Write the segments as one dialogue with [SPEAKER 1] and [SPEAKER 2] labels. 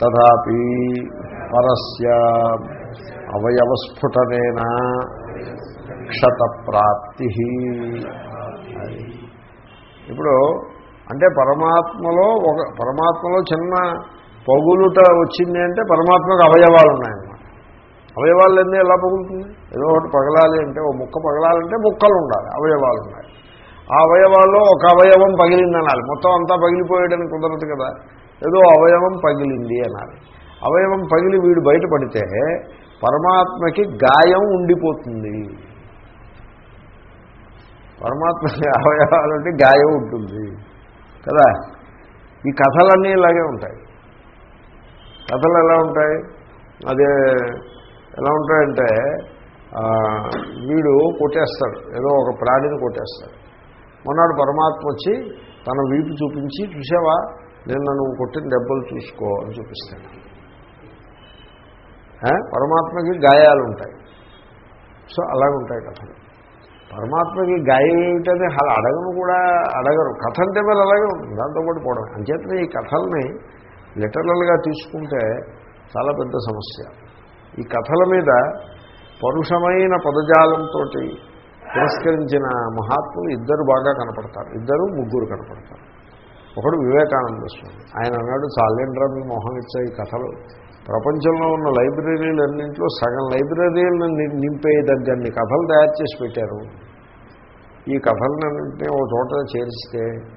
[SPEAKER 1] తథాపి పరస్య అవయవస్ఫుటనేన క్షతప్రాప్తి. ఇప్పుడు అంటే పరమాత్మలో ఒక పరమాత్మలో చిన్న పగులుట వచ్చింది అంటే పరమాత్మకు అవయవాలు ఉన్నాయన్నమాట అవయవాలు ఎన్ని ఎలా పగులుతుంది? ఏదో ఒకటి పగలాలి అంటే ఓ ముక్క పగలాలంటే ముక్కలు ఉండాలి అవయవాలు ఉన్నాయి ఆ అవయవాల్లో ఒక అవయవం పగిలిందనాలి. మొత్తం అంతా పగిలిపోయాడని కుదరదు కదా. ఏదో అవయవం పగిలింది అనాలి అవయవం పగిలి వీడు బయటపడితే పరమాత్మకి గాయం ఉండిపోతుంది. పరమాత్మకి అవయవాలంటే గాయం ఉంటుంది. కదా? ఈ కథలన్నీ ఇలాగే ఉంటాయి. కథలు ఎలా ఉంటాయి? అదే ఎలా ఉంటాయంటే వీడు కొట్టేస్తాడు. ఏదో ఒక ప్రాణిని కొట్టేస్తాడు. మొన్నాడు పరమాత్మ వచ్చి తన వీపు చూపించి చూసావా నేను నన్ను కొట్టిన దెబ్బలు చూసుకో అని చూపిస్తాడు. పరమాత్మకి గాయాలు ఉంటాయి సో అలాగే ఉంటాయి కథలు. పరమాత్మకి గాయం ఏమిటని అలా అడగను కూడా అడగరు. కథ అంటే మరి అలాగే ఉంటుంది దాంతోపాటు పోవడం. అంచేతనే ఈ కథల్ని లిటరల్గా తీసుకుంటే చాలా పెద్ద సమస్య. ఈ కథల మీద పరుషమైన పదజాలంతో తిరస్కరించిన మహాత్ములు ఇద్దరు బాగా కనపడతారు. ఇద్దరు ముగ్గురు కనపడతారు. ఒకడు వివేకానంద స్వామి. ఆయన అన్నాడు చాలేంద్రా మీ మొహం ఇచ్చే ఈ కథలు? ప్రపంచంలో ఉన్న లైబ్రరీలన్నింటిలో సగం లైబ్రరీలను ని- నింపేయదగ్గన్ని కథలు తయారు చేసి పెట్టారు. ఈ కథలన్నింటినీ ఒక చోట చేరిస్తే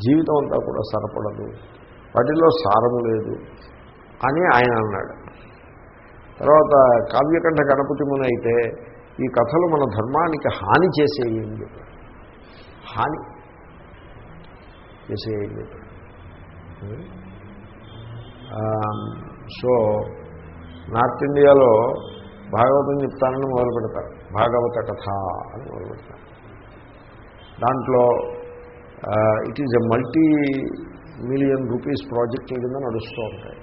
[SPEAKER 1] జీవితం అంతా కూడా సరపడదు. వాటిలో సారము లేదు. అని ఆయన అన్నాడు. తర్వాత కావ్యకంఠ గణపతి మునైతే ఈ కథలు మన ధర్మానికి హాని చేసేయి అని హాని చేసేయి సో నార్త్ ఇండియాలో భాగవతం చెప్తానని మొదలు పెడతారు. భాగవత కథ అని మొదలు పెడతారు. దాంట్లో it is a multi million rupees project కింద నడుస్తూ ఉంటాయి.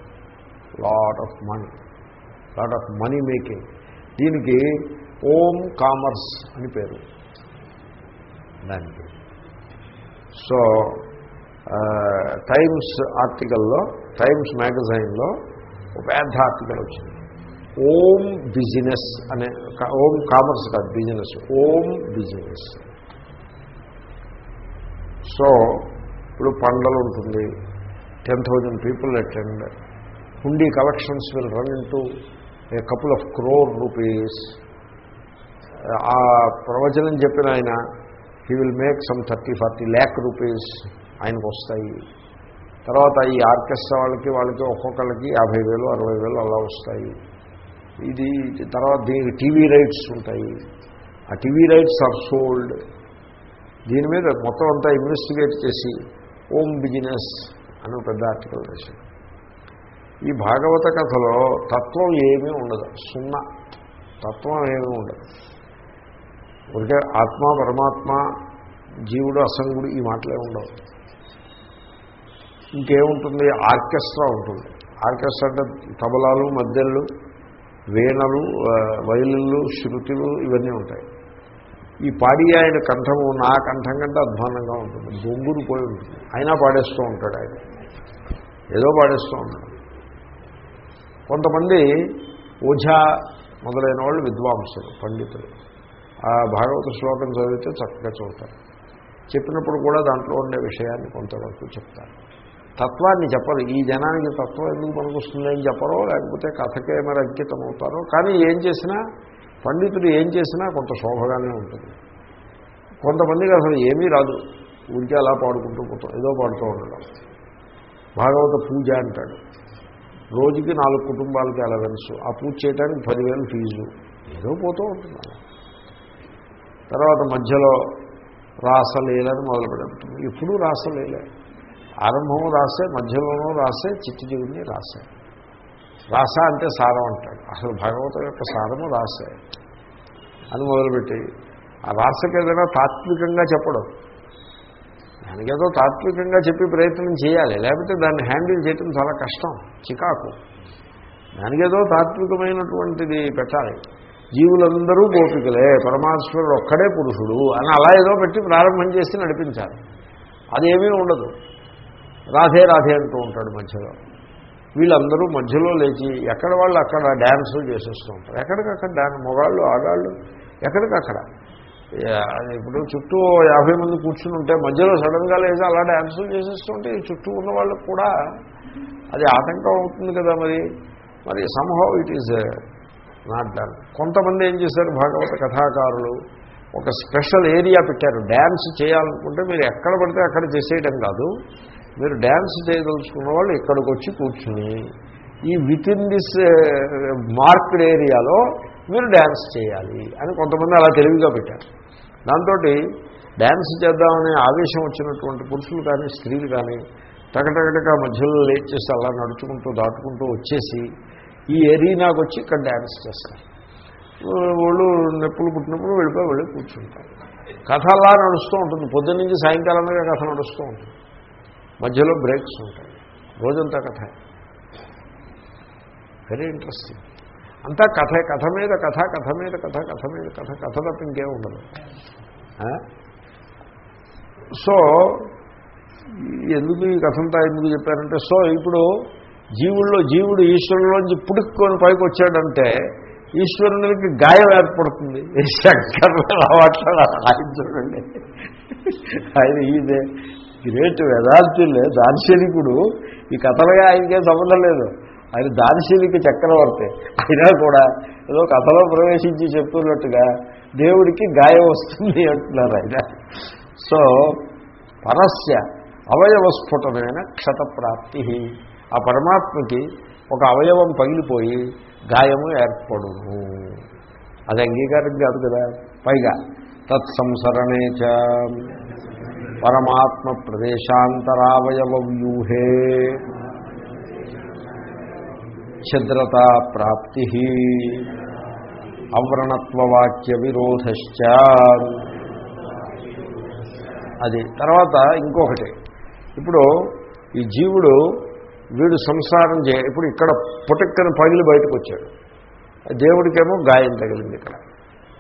[SPEAKER 1] Lot of money lot of money making దీనికి ఓం కామర్స్ అని పేరు. దానికి. సో టైమ్స్ ఆర్టికల్లో టైమ్స్ మ్యాగజైన్లో ఒక పెద్ద ఆర్టికల్ వచ్చింది. ఓం బిజినెస్ అనే ఓం కామర్స్ కాదు బిజినెస్ ఓం బిజినెస్ సో ఇప్పుడు పండలు ఉంటుంది. Ten thousand people attend hundi collections will run into a couple of crore rupees ఆ ప్రవచనం చెప్పిన ఆయన he will make some thirty forty lakh rupees ఆయనకు వస్తాయి. తర్వాత ఈ ఆర్కెస్ట్రా వాళ్ళకి వాళ్ళకి ఒక్కొక్కళ్ళకి యాభై వేలు అరవై వేలు అలా వస్తాయి. ఇది తర్వాత దీనికి టీవీ రైట్స్ ఉంటాయి. ఆ టీవీ రైట్స్ ఆర్ సోల్డ్. దీని మీద మొత్తం అంతా ఇన్వెస్టిగేట్ చేసి ఓం బిజినెస్ అని పెద్ద ఆర్టికల్ వేశాడు ఈ భాగవత కథలో తత్వం ఏమీ ఉండదు. సున్నా. తత్వం ఏమీ ఉండదు. ఒకటే ఆత్మ పరమాత్మ జీవుడు అసంగుడు ఈ మాటలే ఉండవు. ఇంకేముంటుంది? ఆర్కెస్ట్రా ఉంటుంది. ఆర్కెస్ట్రా అంటే తబలాలు మద్దెళ్ళు వీణలు ఆ, శృతులు ఇవన్నీ ఉంటాయి. ఈ పాడి ఆయన కంఠము నా కంఠం కంటే అధ్వానంగా ఉంటుంది. బొంగురు పోయి ఉంటుంది. అయినా పాడేస్తూ ఉంటాడు ఆయన. ఏదో పాడేస్తూ ఉంటాడు. కొంతమంది ఓఝా మొదలైన వాళ్ళు విద్వాంసులు పండితులు. ఆ భాగవత శ్లోకం చదివితే చక్కగా చూస్తారు చెప్పినప్పుడు కూడా దాంట్లో ఉండే విషయాన్ని కొంతవరకు చెప్తారు. తత్వాన్ని చెప్పరు. ఈ జనానికి తత్వం ఎందుకు పనికొస్తుంది అని చెప్పరో లేకపోతే కథకే మరి అంకితం అవుతారో కానీ ఏం చేసినా పండితుడు ఏం చేసినా కొంత శోభగానే ఉంటుంది. కొంతమందికి అసలు ఏమీ రాదు. ఊరికే అలా పాడుకుంటూ పోతాం. ఏదో పాడుతూ ఉండడం. భాగవత పూజ అంటాడు. రోజుకి నాలుగు కుటుంబాలకి అలవెన్స్ ఆ పూజ చేయడానికి పదివేలు ఫీజు. ఏదో పోతూ ఉంటుంది. తర్వాత మధ్యలో రాసలీలని మొదలు పెడుతుంది ఇప్పుడు రాసలీలే. ఆరంభం రాసే మధ్యలోనూ రాసే చిట్టి చిగురిని రాసే. రాస అంటే సారం అంటాడు. అసలు భగవతం యొక్క సారము రాసే. అని మొదలుపెట్టి ఆ రాసకి ఏదైనా తాత్వికంగా చెప్పడం. దానికేదో తాత్వికంగా చెప్పి ప్రయత్నం చేయాలి. లేకపోతే దాన్ని హ్యాండిల్ చేయడం చాలా కష్టం చికాకు. దానికేదో తాత్వికమైనటువంటిది పెట్టాలి. జీవులందరూ గోపికలే పరమాశ్వరుడు ఒక్కడే పురుషుడు అని అలా ఏదో పెట్టి ప్రారంభం చేసి నడిపించాలి. అదేమీ ఉండదు. రాధే రాధే అంటూ ఉంటాడు మధ్యలో. వీళ్ళందరూ మధ్యలో లేచి ఎక్కడ వాళ్ళు అక్కడ డ్యాన్సులు చేసేస్తూ ఉంటారు. ఎక్కడికక్కడ డ్యాన్స్ మొగాళ్ళు ఆగాళ్ళు ఎక్కడికక్కడ? ఇప్పుడు చుట్టూ యాభై మంది కూర్చుని ఉంటే మధ్యలో సడన్గా లేచి అలా డ్యాన్సులు చేసేస్తుంటే చుట్టూ ఉన్న వాళ్ళకు కూడా అది ఆటంకం అవుతుంది కదా మరి. మరి somehow it is not done కొంతమంది ఏం చేశారు భాగవత కథాకారులు? ఒక స్పెషల్ ఏరియా పెట్టారు. డ్యాన్స్ చేయాలనుకుంటే మీరు ఎక్కడ పడితే అక్కడ చేసేయడం కాదు. మీరు డ్యాన్స్ చేయదలుచుకున్న వాళ్ళు ఇక్కడికి వచ్చి కూర్చుని ఈ విత్ ఇన్ దిస్ మార్క్డ్ ఏరియాలో మీరు డ్యాన్స్ చేయాలి అని కొంతమంది అలా తెలివిగా పెట్టారు. దాంతో డ్యాన్స్ చేద్దామనే ఆవేశం వచ్చినటువంటి పురుషులు కానీ స్త్రీలు కానీ టకటకటగా మధ్యలో లేచేసి అలా నడుచుకుంటూ దాటుకుంటూ వచ్చేసి ఈ ఎరీనాకు వచ్చి ఇక్కడ డ్యాన్స్ చేస్తారు. వాళ్ళు నొప్పులు పుట్టినప్పుడు వెళ్ళిపోయి వెళ్ళి కూర్చుంటారు. కథ అలా నడుస్తూ ఉంటుంది. పొద్దున్న నుంచి సాయంకాలం మీద కథ నడుస్తూ ఉంటుంది. మధ్యలో బ్రేక్స్ ఉంటాయి. రోజంతా కథ. వెరీ ఇంట్రెస్టింగ్ అంతా కథ కథ మీద కథ కథ మీద కథ కథ మీద కథ కథ తప్ప ఇంకేం ఉండదు. సో ఎందుకు ఈ కథంతా ఎందుకు చెప్పారంటే సో ఇప్పుడు జీవుల్లో జీవుడు ఈశ్వరులోంచి పుడుక్కొని పైకి వచ్చాడంటే ఈశ్వరునికి గాయం ఏర్పడుతుంది. శంకర్ మాట్లాడారు. ఆయన చూడండి. ఆయన ఈదే గ్రేట్ వేదాంతులే. దార్శనికుడు ఈ కథలుగా ఆయనకేం సంబంధం లేదు. ఆయన దార్శనిక చక్రవర్తి. అయినా కూడా ఏదో కథలో ప్రవేశించి చెప్తున్నట్టుగా దేవుడికి గాయం వస్తుంది అంటున్నారు ఆయన. సో పరస్య అవయవస్ఫుటమైన క్షతప్రాప్తి. ఆ పరమాత్మకి ఒక అవయవం పగిలిపోయి గాయము ఏర్పడును. అది అంగీకారం కాదు కదా. పైగా తత్సంసరణే చ పరమాత్మ ప్రదేశాంతరావయవ వ్యూహే ఛిద్రతా ప్రాప్తి అవ్రణత్వవాక్య విరోధశ్చ అది తర్వాత ఇంకొకటి. ఇప్పుడు ఈ జీవుడు వీడు సంసారం చే ఇప్పుడు ఇక్కడ పుటక్కన పగిలి బయటకు వచ్చాడు దేవుడికేమో గాయం తగిలింది ఇక్కడ.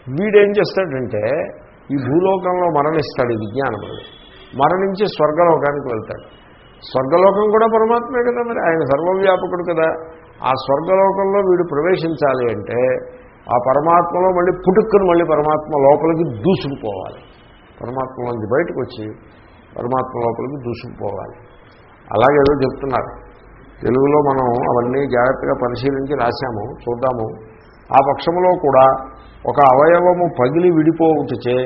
[SPEAKER 1] వీడేం చేస్తాడంటే ఈ భూలోకంలో మరణిస్తాడు ఈ విజ్ఞానముడు. మరణించి స్వర్గలోకానికి వెళ్తాడు. స్వర్గలోకం కూడా పరమాత్మే కదా మరి ఆయన సర్వవ్యాపకుడు కదా. ఆ స్వర్గలోకంలో వీడు ప్రవేశించాలి అంటే ఆ పరమాత్మలో మళ్ళీ పుట్టుక్కుని మళ్ళీ పరమాత్మ లోపలికి దూసుకుపోవాలి. పరమాత్మలోంచి బయటకు వచ్చి పరమాత్మ లోపలికి దూసుకుపోవాలి. అలాగేదో చెప్తున్నారు. తెలుగులో మనం అవన్నీ జాగ్రత్తగా పరిశీలించి రాశాము చూద్దాము. ఆ పక్షంలో కూడా ఒక అవయవము పగిలి విడిపోవుటచే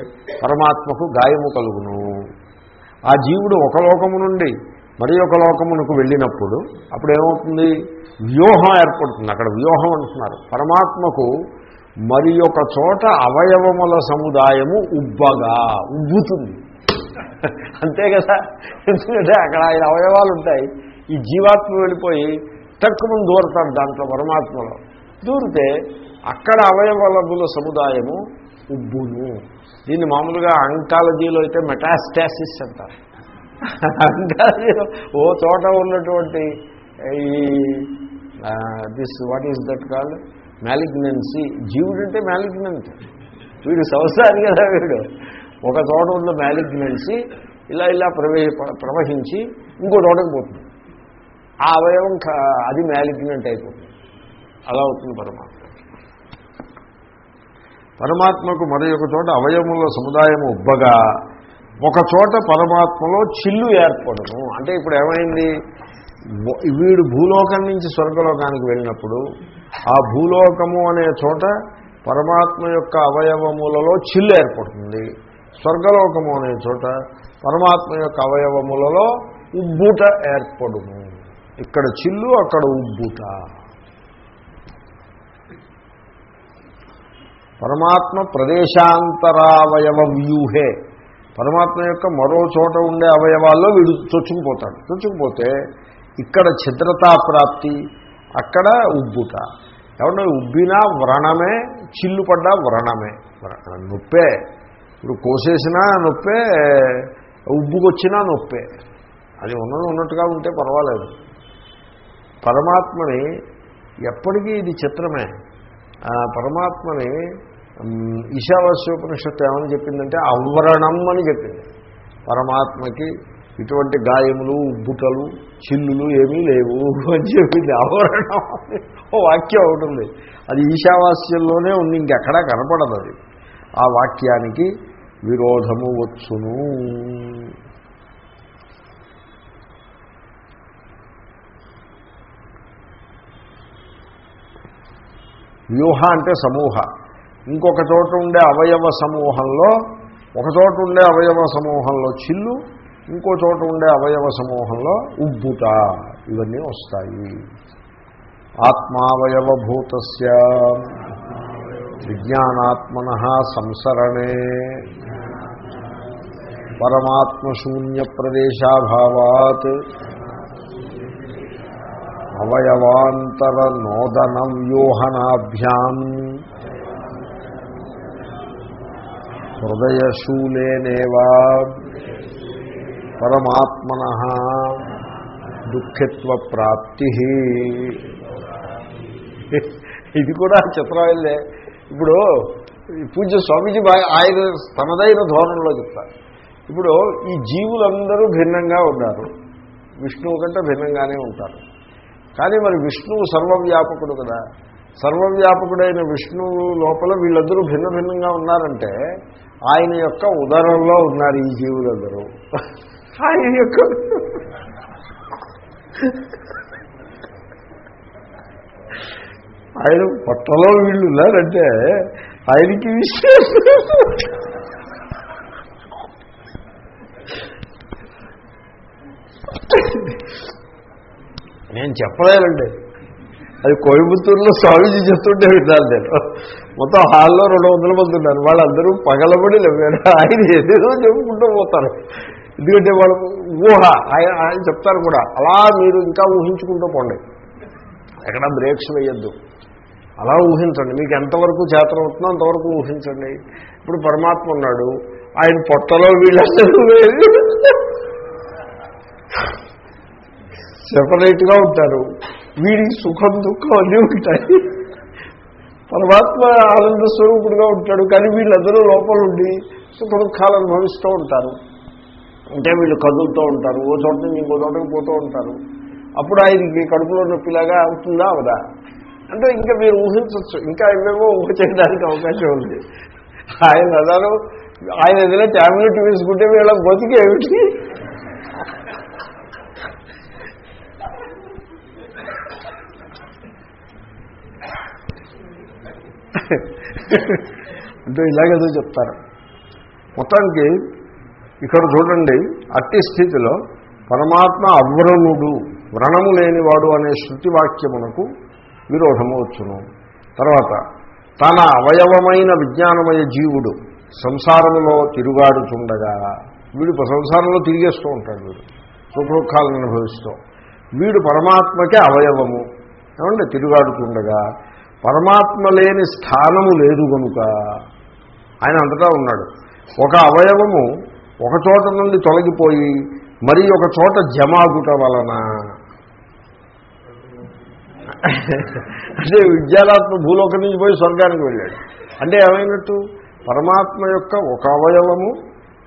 [SPEAKER 1] పరమాత్మకు గాయము కలుగును. ఆ జీవుడు ఒక లోకము నుండి మరి ఒక లోకమునకు వెళ్ళినప్పుడు అప్పుడు ఏమవుతుంది వ్యూహం ఏర్పడుతుంది. అక్కడ వ్యూహం అంటున్నారు. పరమాత్మకు మరి ఒక చోట అవయవముల సముదాయము ఉబ్బగా ఉబ్బుతుంది. అంతే కదా? ఎందుకంటే అక్కడ ఆయన అవయవాలు ఉంటాయి. ఈ జీవాత్మ వెళ్ళిపోయి తక్కువ దూరతాడు దాంట్లో పరమాత్మలో. దూరితే అక్కడ అవయవలముల సముదాయము ఉబ్బును దీన్ని మామూలుగా అంకాలజీలో అయితే మెటాస్టాసిస్ అంటారు. అంకాలజీలో ఓ చోట ఉన్నటువంటి ఈ this what is that called malignancy జీవుడు అంటే మ్యాలిగ్నెంట్ వీడు సంసారి కదా వీడు. ఒక చోట ఉన్న మ్యాలిగ్నెన్సీ ఇలా ఇలా ప్రవే ప్రవహించి ఇంకో చోటకు పోతుంది. ఆ అవయవం అది మ్యాలిగ్నెంట్ అయిపోతుంది. అలా అవుతుంది పరమాత్మ. పరమాత్మకు మరి ఒక చోట అవయముల సముదాయం ఉబ్బగా ఒక చోట పరమాత్మలో చిల్లు ఏర్పడము అంటే ఇప్పుడు ఏమైంది? వీడు భూలోకం నుంచి స్వర్గలోకానికి వెళ్ళినప్పుడు ఆ భూలోకము అనే చోట పరమాత్మ యొక్క అవయవములలో చిల్లు ఏర్పడుతుంది. స్వర్గలోకము అనే చోట పరమాత్మ యొక్క అవయవములలో ఉబ్బుట ఏర్పడును. ఇక్కడ చిల్లు అక్కడ ఉబ్బుట. పరమాత్మ ప్రదేశాంతరావయవ వ్యూహే. పరమాత్మ యొక్క మరో చోట ఉండే అవయవాల్లో వీడు చొచ్చుకుపోతాడు. చొచ్చుకుపోతే ఇక్కడ ఛిద్రతా ప్రాప్తి అక్కడ ఉబ్బుట. ఏమన్నా ఉబ్బినా వ్రణమే చిల్లు పడ్డా వ్రణమే. నొప్పే. ఇప్పుడు కోసేసినా నొప్పే ఉబ్బుకొచ్చినా నొప్పే. అది ఉన్నది ఉన్నట్టుగా ఉంటే పర్వాలేదు. పరమాత్మని ఎప్పటికీ ఇది చిత్రమే పరమాత్మని ఈశావాస్యోపనిషత్తు ఏమని చెప్పిందంటే అవరణం అని చెప్పింది. పరమాత్మకి ఇటువంటి గాయములు ఉబ్బుటలు చిల్లులు ఏమీ లేవు అని చెప్పింది అవరణం ఓ వాక్యం ఒకటి ఉంది. అది ఈశావాస్యంలోనే ఉంది ఇంకెక్కడా కనపడదు అది. ఆ వాక్యానికి విరోధము వచ్చును. వ్యూహ అంటే సమూహ. ఇంకొక చోట ఉండే అవయవ సమూహంలో ఒక చోట ఉండే అవయవ సమూహంలో చిల్లు ఇంకో చోట ఉండే అవయవ సమూహంలో ఉబ్బుట. ఇవన్నీ వస్తాయి. ఆత్మావయవభూత విజ్ఞానాత్మన సంసరణే. పరమాత్మశూన్య ప్రదేశాభావాత్ అవయవాంతర నోదన వ్యూహనాభ్యాం హృదయశూలేనేవా? పరమాత్మన దుఃఖిత్వ ప్రాప్తి ఇది కూడా చిత్రమైందే ఇప్పుడు పూజ పూజ్య స్వామీజీ బాగా ఆయన తనదైన ధోరణిలో చెప్తారు. ఇప్పుడు ఈ జీవులందరూ భిన్నంగా ఉన్నారు. విష్ణువు కంటే భిన్నంగానే ఉంటారు. కానీ మరి విష్ణువు సర్వవ్యాపకుడు కదా. సర్వవ్యాపకుడైన విష్ణువు లోపల వీళ్ళందరూ భిన్న భిన్నంగా ఉన్నారంటే ఆయన యొక్క ఉదరంలో ఉన్నారు ఈ జీవులందరూ. ఆయన యొక్క ఆయన పట్టలో వీళ్ళు ఉన్నారంటే ఆయనకి విషయం నేను చెప్పలేనండి. అది కోయంబత్తూరులో స్వామీజీ చెప్తుంటే విన్నాను నేను. మొత్తం హాల్లో రెండు వందల మంది ఉన్నారు. వాళ్ళందరూ పగలబడి లేవారు ఆయన ఏదేదో చెప్పుకుంటూ పోతారు. ఎందుకంటే వాళ్ళు ఊహ. ఆయన ఆయన చెప్తారు కూడా. అలా మీరు ఇంకా ఊహించుకుంటూ పోండి. ఎక్కడ బ్రేక్స్ వేయొద్దు. అలా ఊహించండి. మీకు ఎంతవరకు చేతనవుతుందో అంతవరకు ఊహించండి. ఇప్పుడు పరమాత్మ ఉన్నాడు. ఆయన పొట్టలో వీళ్ళందరూ సెపరేట్గా ఉంటారు. వీడి సుఖం దుఃఖం అన్నీ ఉంటాయి. పరమాత్మ ఆనంద స్వరూపుడుగా ఉంటాడు. కానీ వీళ్ళందరూ లోపల ఉండి సుఖ దుఃఖాలు అనుభవిస్తూ ఉంటారు. అంటే వీళ్ళు కదులుతూ ఉంటారు. ఓ చోట నుంచి ఇంకో చోటకి పోతూ ఉంటారు. అప్పుడు ఆయనకి కడుపులో నొప్పిలాగా అవుతుందా అవదా? అంటే ఇంకా మీరు ఊహించవచ్చు ఇంకా ఏమేమో ఊహ చేయడానికి అవకాశం ఉంది. ఆయన అదాను ఆయన ఏదైనా ట్యాబ్లెట్ వేసుకుంటే వీళ్ళ బతికి ఏమిటి అంటే ఇలాగేదో చెప్తారు. మొత్తానికి ఇక్కడ చూడండి అట్టి స్థితిలో పరమాత్మ అవ్రణుడు వ్రణము లేనివాడు అనే శృతి వాక్యమునకు విరోధము వచ్చును తర్వాత తన అవయవమైన విజ్ఞానమయ జీవుడు సంసారములో తిరుగాడుచుండగా వీడు సంసారంలో తిరిగేస్తూ ఉంటాడు వీడు. సుఖదుఖాలను అనుభవిస్తూ. వీడు పరమాత్మకే అవయవము. ఏమంటే తిరుగాడుతుండగా పరమాత్మ లేని స్థానము లేదు కనుక ఆయన అంతటా ఉన్నాడు. ఒక అవయవము ఒక చోట నుండి తొలగిపోయి మరి ఒక చోట జమాగుట వలన అంటే విద్యాలాత్మ భూలోకం నుంచి పోయి స్వర్గానికి వెళ్ళాడు. అంటే ఏమైనట్టు? పరమాత్మ యొక్క ఒక అవయవము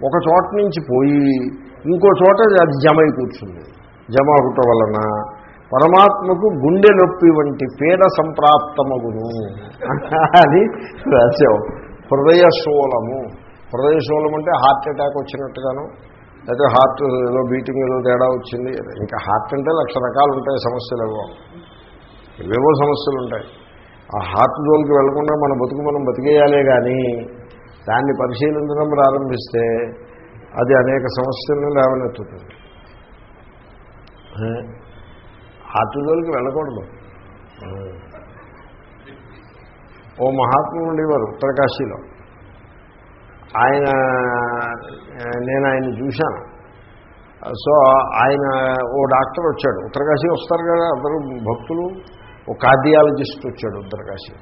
[SPEAKER 1] ఒక చోట నుంచి పోయి ఇంకో చోట అది జమై కూర్చుంది. జమాగుట వలన పరమాత్మకు గుండె నొప్పి వంటి పీడ సంప్రాప్తమగును అని రాశావు. హృదయశూలము హృదయశూలం అంటే హార్ట్ అటాక్ వచ్చినట్టుగాను లేకపోతే హార్ట్ ఏదో బీటింగ్ ఏదో తేడా వచ్చింది. ఇంకా హార్ట్ అంటే లక్ష రకాలు ఉంటాయి సమస్యలు ఏవో. ఏవేవో సమస్యలు ఉంటాయి. ఆ హార్ట్ జోలికి వెళ్ళకుండా మన బతుకు మనం బతికేయాలే కానీ దాన్ని పరిశీలించడం ప్రారంభిస్తే అది అనేక సమస్యలను లేవనెత్తుతుంది. హార్ట్ వెళ్ళకూడదు. ఓ మహాత్ములు ఉండేవారు ఉత్తరకాశీలో. ఆయన నేను ఆయన చూశాను. సో ఆయన ఓ డాక్టర్ వచ్చాడు. ఉత్తరకాశీ వస్తారు కదా అందరూ భక్తులు. ఓ కార్డియాలజిస్ట్ వచ్చాడు ఉత్తరకాశీ.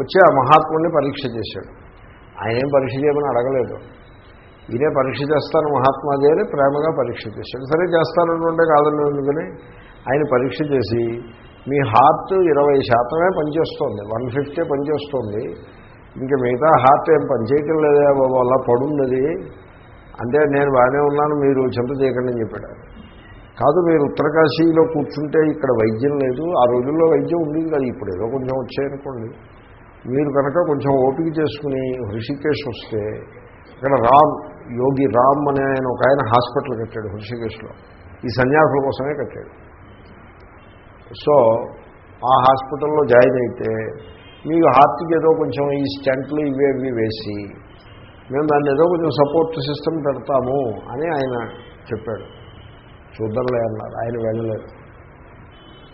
[SPEAKER 1] వచ్చి ఆ మహాత్ముడిని పరీక్ష చేశాడు. ఆయన ఏం పరీక్ష చేయమని అడగలేదు. ఈయనే పరీక్ష చేస్తాను మహాత్మాజీ అని ప్రేమగా పరీక్ష చేశాడు. సరే చేస్తానంటుంటే కాదని ఎందుకని? ఆయన పరీక్ష చేసి మీ హార్ట్ ఇరవై శాతమే పనిచేస్తోంది వన్ ఫిఫ్టీ పనిచేస్తోంది. ఇంకా మిగతా హార్ట్ ఏం పనిచేయటం లేదా బాబు అలా పడున్నది అంటే నేను బాగానే ఉన్నాను మీరు చింత చేయకండి అని చెప్పాడు కాదు మీరు ఉత్తరకాశీలో కూర్చుంటే ఇక్కడ వైద్యం లేదు ఆ రోజుల్లో వైద్యం ఉండేది కాదు ఇప్పుడు ఏదో కొంచెం వచ్చాయనుకోండి. మీరు కనుక కొంచెం ఓపిక చేసుకుని హృషికేశ్ వస్తే ఇక్కడ రామ్ యోగి రామ్ అనే ఆయన ఒక ఆయన హాస్పిటల్ కట్టాడు హృషికేశ్లో. ఈ సన్యాసుల కోసమే కట్టాడు. సో ఆ హాస్పిటల్లో జాయిన్ అయితే మీకు హార్ట్కి ఏదో కొంచెం ఈ స్టెంట్లు ఇవి ఇవి వేసి మేము దాన్ని ఏదో కొంచెం సపోర్ట్ సిస్టమ్ పెడతాము అని ఆయన చెప్పాడు. చూద్దాంలే అన్నారు. ఆయన వెళ్ళలేదు.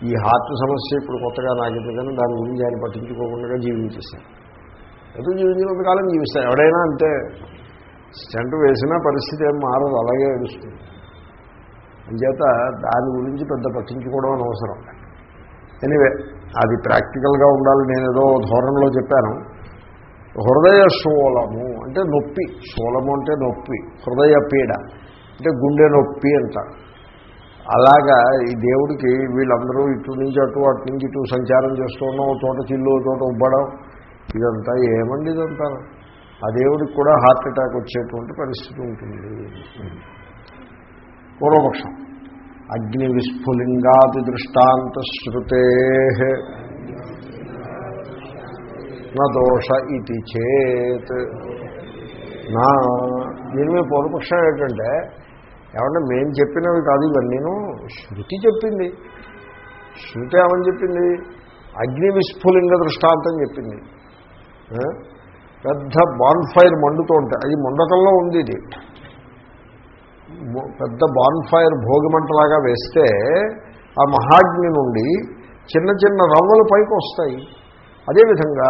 [SPEAKER 1] ఈ హార్ట్ సమస్య ఇప్పుడు కొత్తగా నాకు ఎందుకని దాని గురించి ఆయన పట్టించుకోకుండా జీవించేశాను ఏదో జీవించినంత కాలం జీవిస్తాను ఎవడైనా అంతే. స్టెంట్ వేసినా పరిస్థితి ఏం మారదు. అలాగే ఏడుస్తుంది. అంచేత దాని గురించి పెద్ద పట్టించుకోవడం అనవసరం. ఎనివే అది ప్రాక్టికల్గా ఉండాలి. నేను ఏదో ధోరణిలో చెప్పాను. హృదయ శూలము అంటే నొప్పి. శూలము అంటే నొప్పి. హృదయ పీడ అంటే గుండె నొప్పి అంటారు అలాగా ఈ దేవుడికి వీళ్ళందరూ ఇటు నుంచి అటు అటు నుంచి ఇటు సంచారం చేస్తున్నాం తోట చోట చిల్లు ఓ చోట ఉబ్బడం. ఇదంతా ఏమండి ఇదంతా? ఆ దేవుడికి కూడా హార్ట్ అటాక్ వచ్చేటువంటి పరిస్థితి ఉంటుంది. పూర్వపక్షం. అగ్ని విస్ఫులింగాది దృష్టాంత శృతే నా దోష ఇది చేత్. నా దీని మీద పూర్వపక్షం ఏంటంటే ఏమంటే మేము చెప్పినవి కాదు ఇవన్నీను శృతి చెప్పింది. శృతి ఏమని చెప్పింది? అగ్ని విస్ఫులింగ దృష్టాంతం చెప్పింది. పెద్ద బాన్ఫైర్ మండుతూ ఉంటాయి. అది మండకంలో ఉంది ఇది. పెద్ద బాన్ఫైర్ భోగిమంటలాగా వేస్తే ఆ మహాగ్ని నుండి చిన్న చిన్న రవ్వలు పైకి వస్తాయి. అదేవిధంగా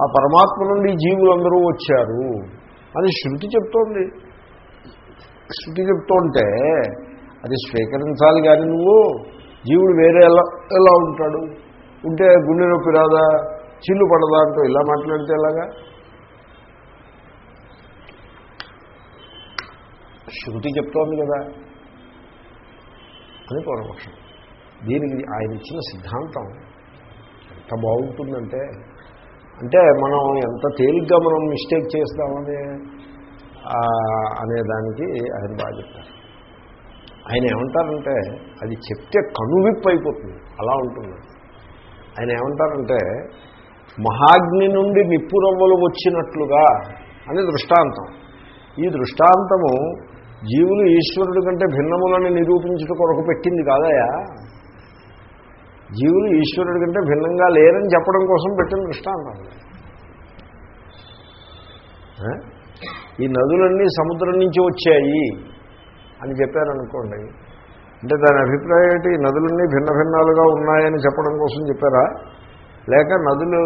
[SPEAKER 1] ఆ పరమాత్మ నుండి జీవులందరూ వచ్చారు అని శృతి చెప్తోంది. శృతి చెప్తుంటే అది స్వీకరించాలి కానీ నువ్వు జీవుడు వేరే ఎలా ఎలా ఉంటాడు? ఉంటే గుండె నొప్పి రాదా? చిల్లు పడదా? అంటూ ఇలా మాట్లాడితే ఎలాగా? శృతి చెప్తోంది కదా. అని పూర్వపక్షం దీనికి ఆయన ఇచ్చిన సిద్ధాంతం ఎంత బాగుంటుందంటే అంటే మనం ఎంత తేలిగ్గా మనం మిస్టేక్ చేస్తామని అనేదానికి ఆయన బాగా చెప్తారు. ఆయన ఏమంటారంటే అది చెప్తే కనువిప్పు అయిపోతుంది. అలా ఉంటుంది. ఆయన ఏమంటారంటే మహాగ్ని నుండి నిప్పురవ్వలు వచ్చినట్లుగా అని దృష్టాంతం. ఈ దృష్టాంతము జీవులు ఈశ్వరుడి కంటే భిన్నములని నిరూపించుట కొరకు పెట్టింది కాదయా? జీవులు ఈశ్వరుడి కంటే భిన్నంగా లేరని చెప్పడం కోసం పెట్టిన దృష్టాంతం. ఈ నదులన్నీ సముద్రం నుంచి వచ్చాయి అని చెప్పారనుకోండి. అంటే దాని అభిప్రాయం ఏంటి? ఈ నదులన్నీ భిన్న భిన్నాలుగా ఉన్నాయని చెప్పడం కోసం చెప్పారా? లేక నదులు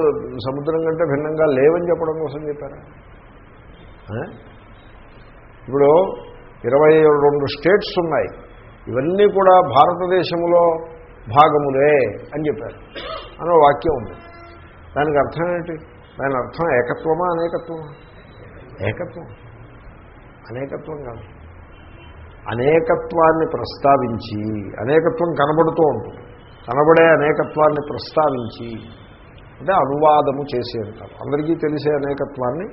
[SPEAKER 1] సముద్రం కంటే భిన్నంగా లేవని చెప్పడం కోసం చెప్పారా? ఇప్పుడు ఇరవై రెండు స్టేట్స్ ఉన్నాయి. ఇవన్నీ కూడా భారతదేశంలో భాగములే అని చెప్పారు. అనే వాక్యం ఉంది. దానికి అర్థం ఏంటి? దాని అర్థం ఏకత్వమా అనేకత్వమా? ఏకత్వం. అనేకత్వం కాదు. అనేకత్వాన్ని ప్రస్తావించి అనేకత్వం కనబడుతూ ఉంటుంది. కనబడే అనేకత్వాన్ని ప్రస్తావించి అంటే అనువాదము చేసి అందరికీ తెలిసే అనేకత్వాన్ని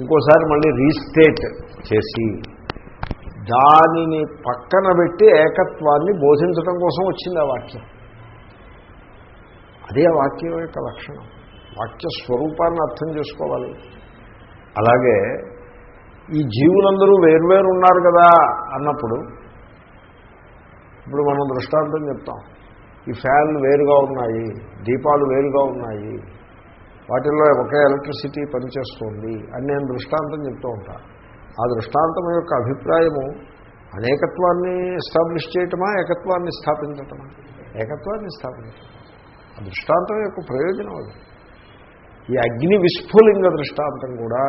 [SPEAKER 1] ఇంకోసారి మళ్ళీ రీస్టేట్ చేసి దానిని పక్కన పెట్టి ఏకత్వాన్ని బోధించడం కోసం వచ్చింది ఆ వాక్యం. అదే వాక్యం యొక్క లక్షణం. వాక్య స్వరూపాన్ని అర్థం చేసుకోవాలి. అలాగే ఈ జీవులందరూ వేర్వేరు ఉన్నారు కదా అన్నప్పుడు ఇప్పుడు మనం దృష్టాంతం చెప్తాం. ఈ ఫ్యాన్లు వేరుగా ఉన్నాయి దీపాలు వేరుగా ఉన్నాయి వాటిల్లో ఒకే ఎలక్ట్రిసిటీ పనిచేస్తుంది అని నేను దృష్టాంతం చెప్తూ ఉంటాను ఆ దృష్టాంతం యొక్క అభిప్రాయము అనేకత్వాన్ని ఎస్టాబ్లిష్ చేయటమా ఏకత్వాన్ని స్థాపించటమా? ఏకత్వాన్ని స్థాపించటం ఆ దృష్టాంతం యొక్క ప్రయోజనం అది. ఈ అగ్ని విస్ఫులింగ దృష్టాంతం కూడా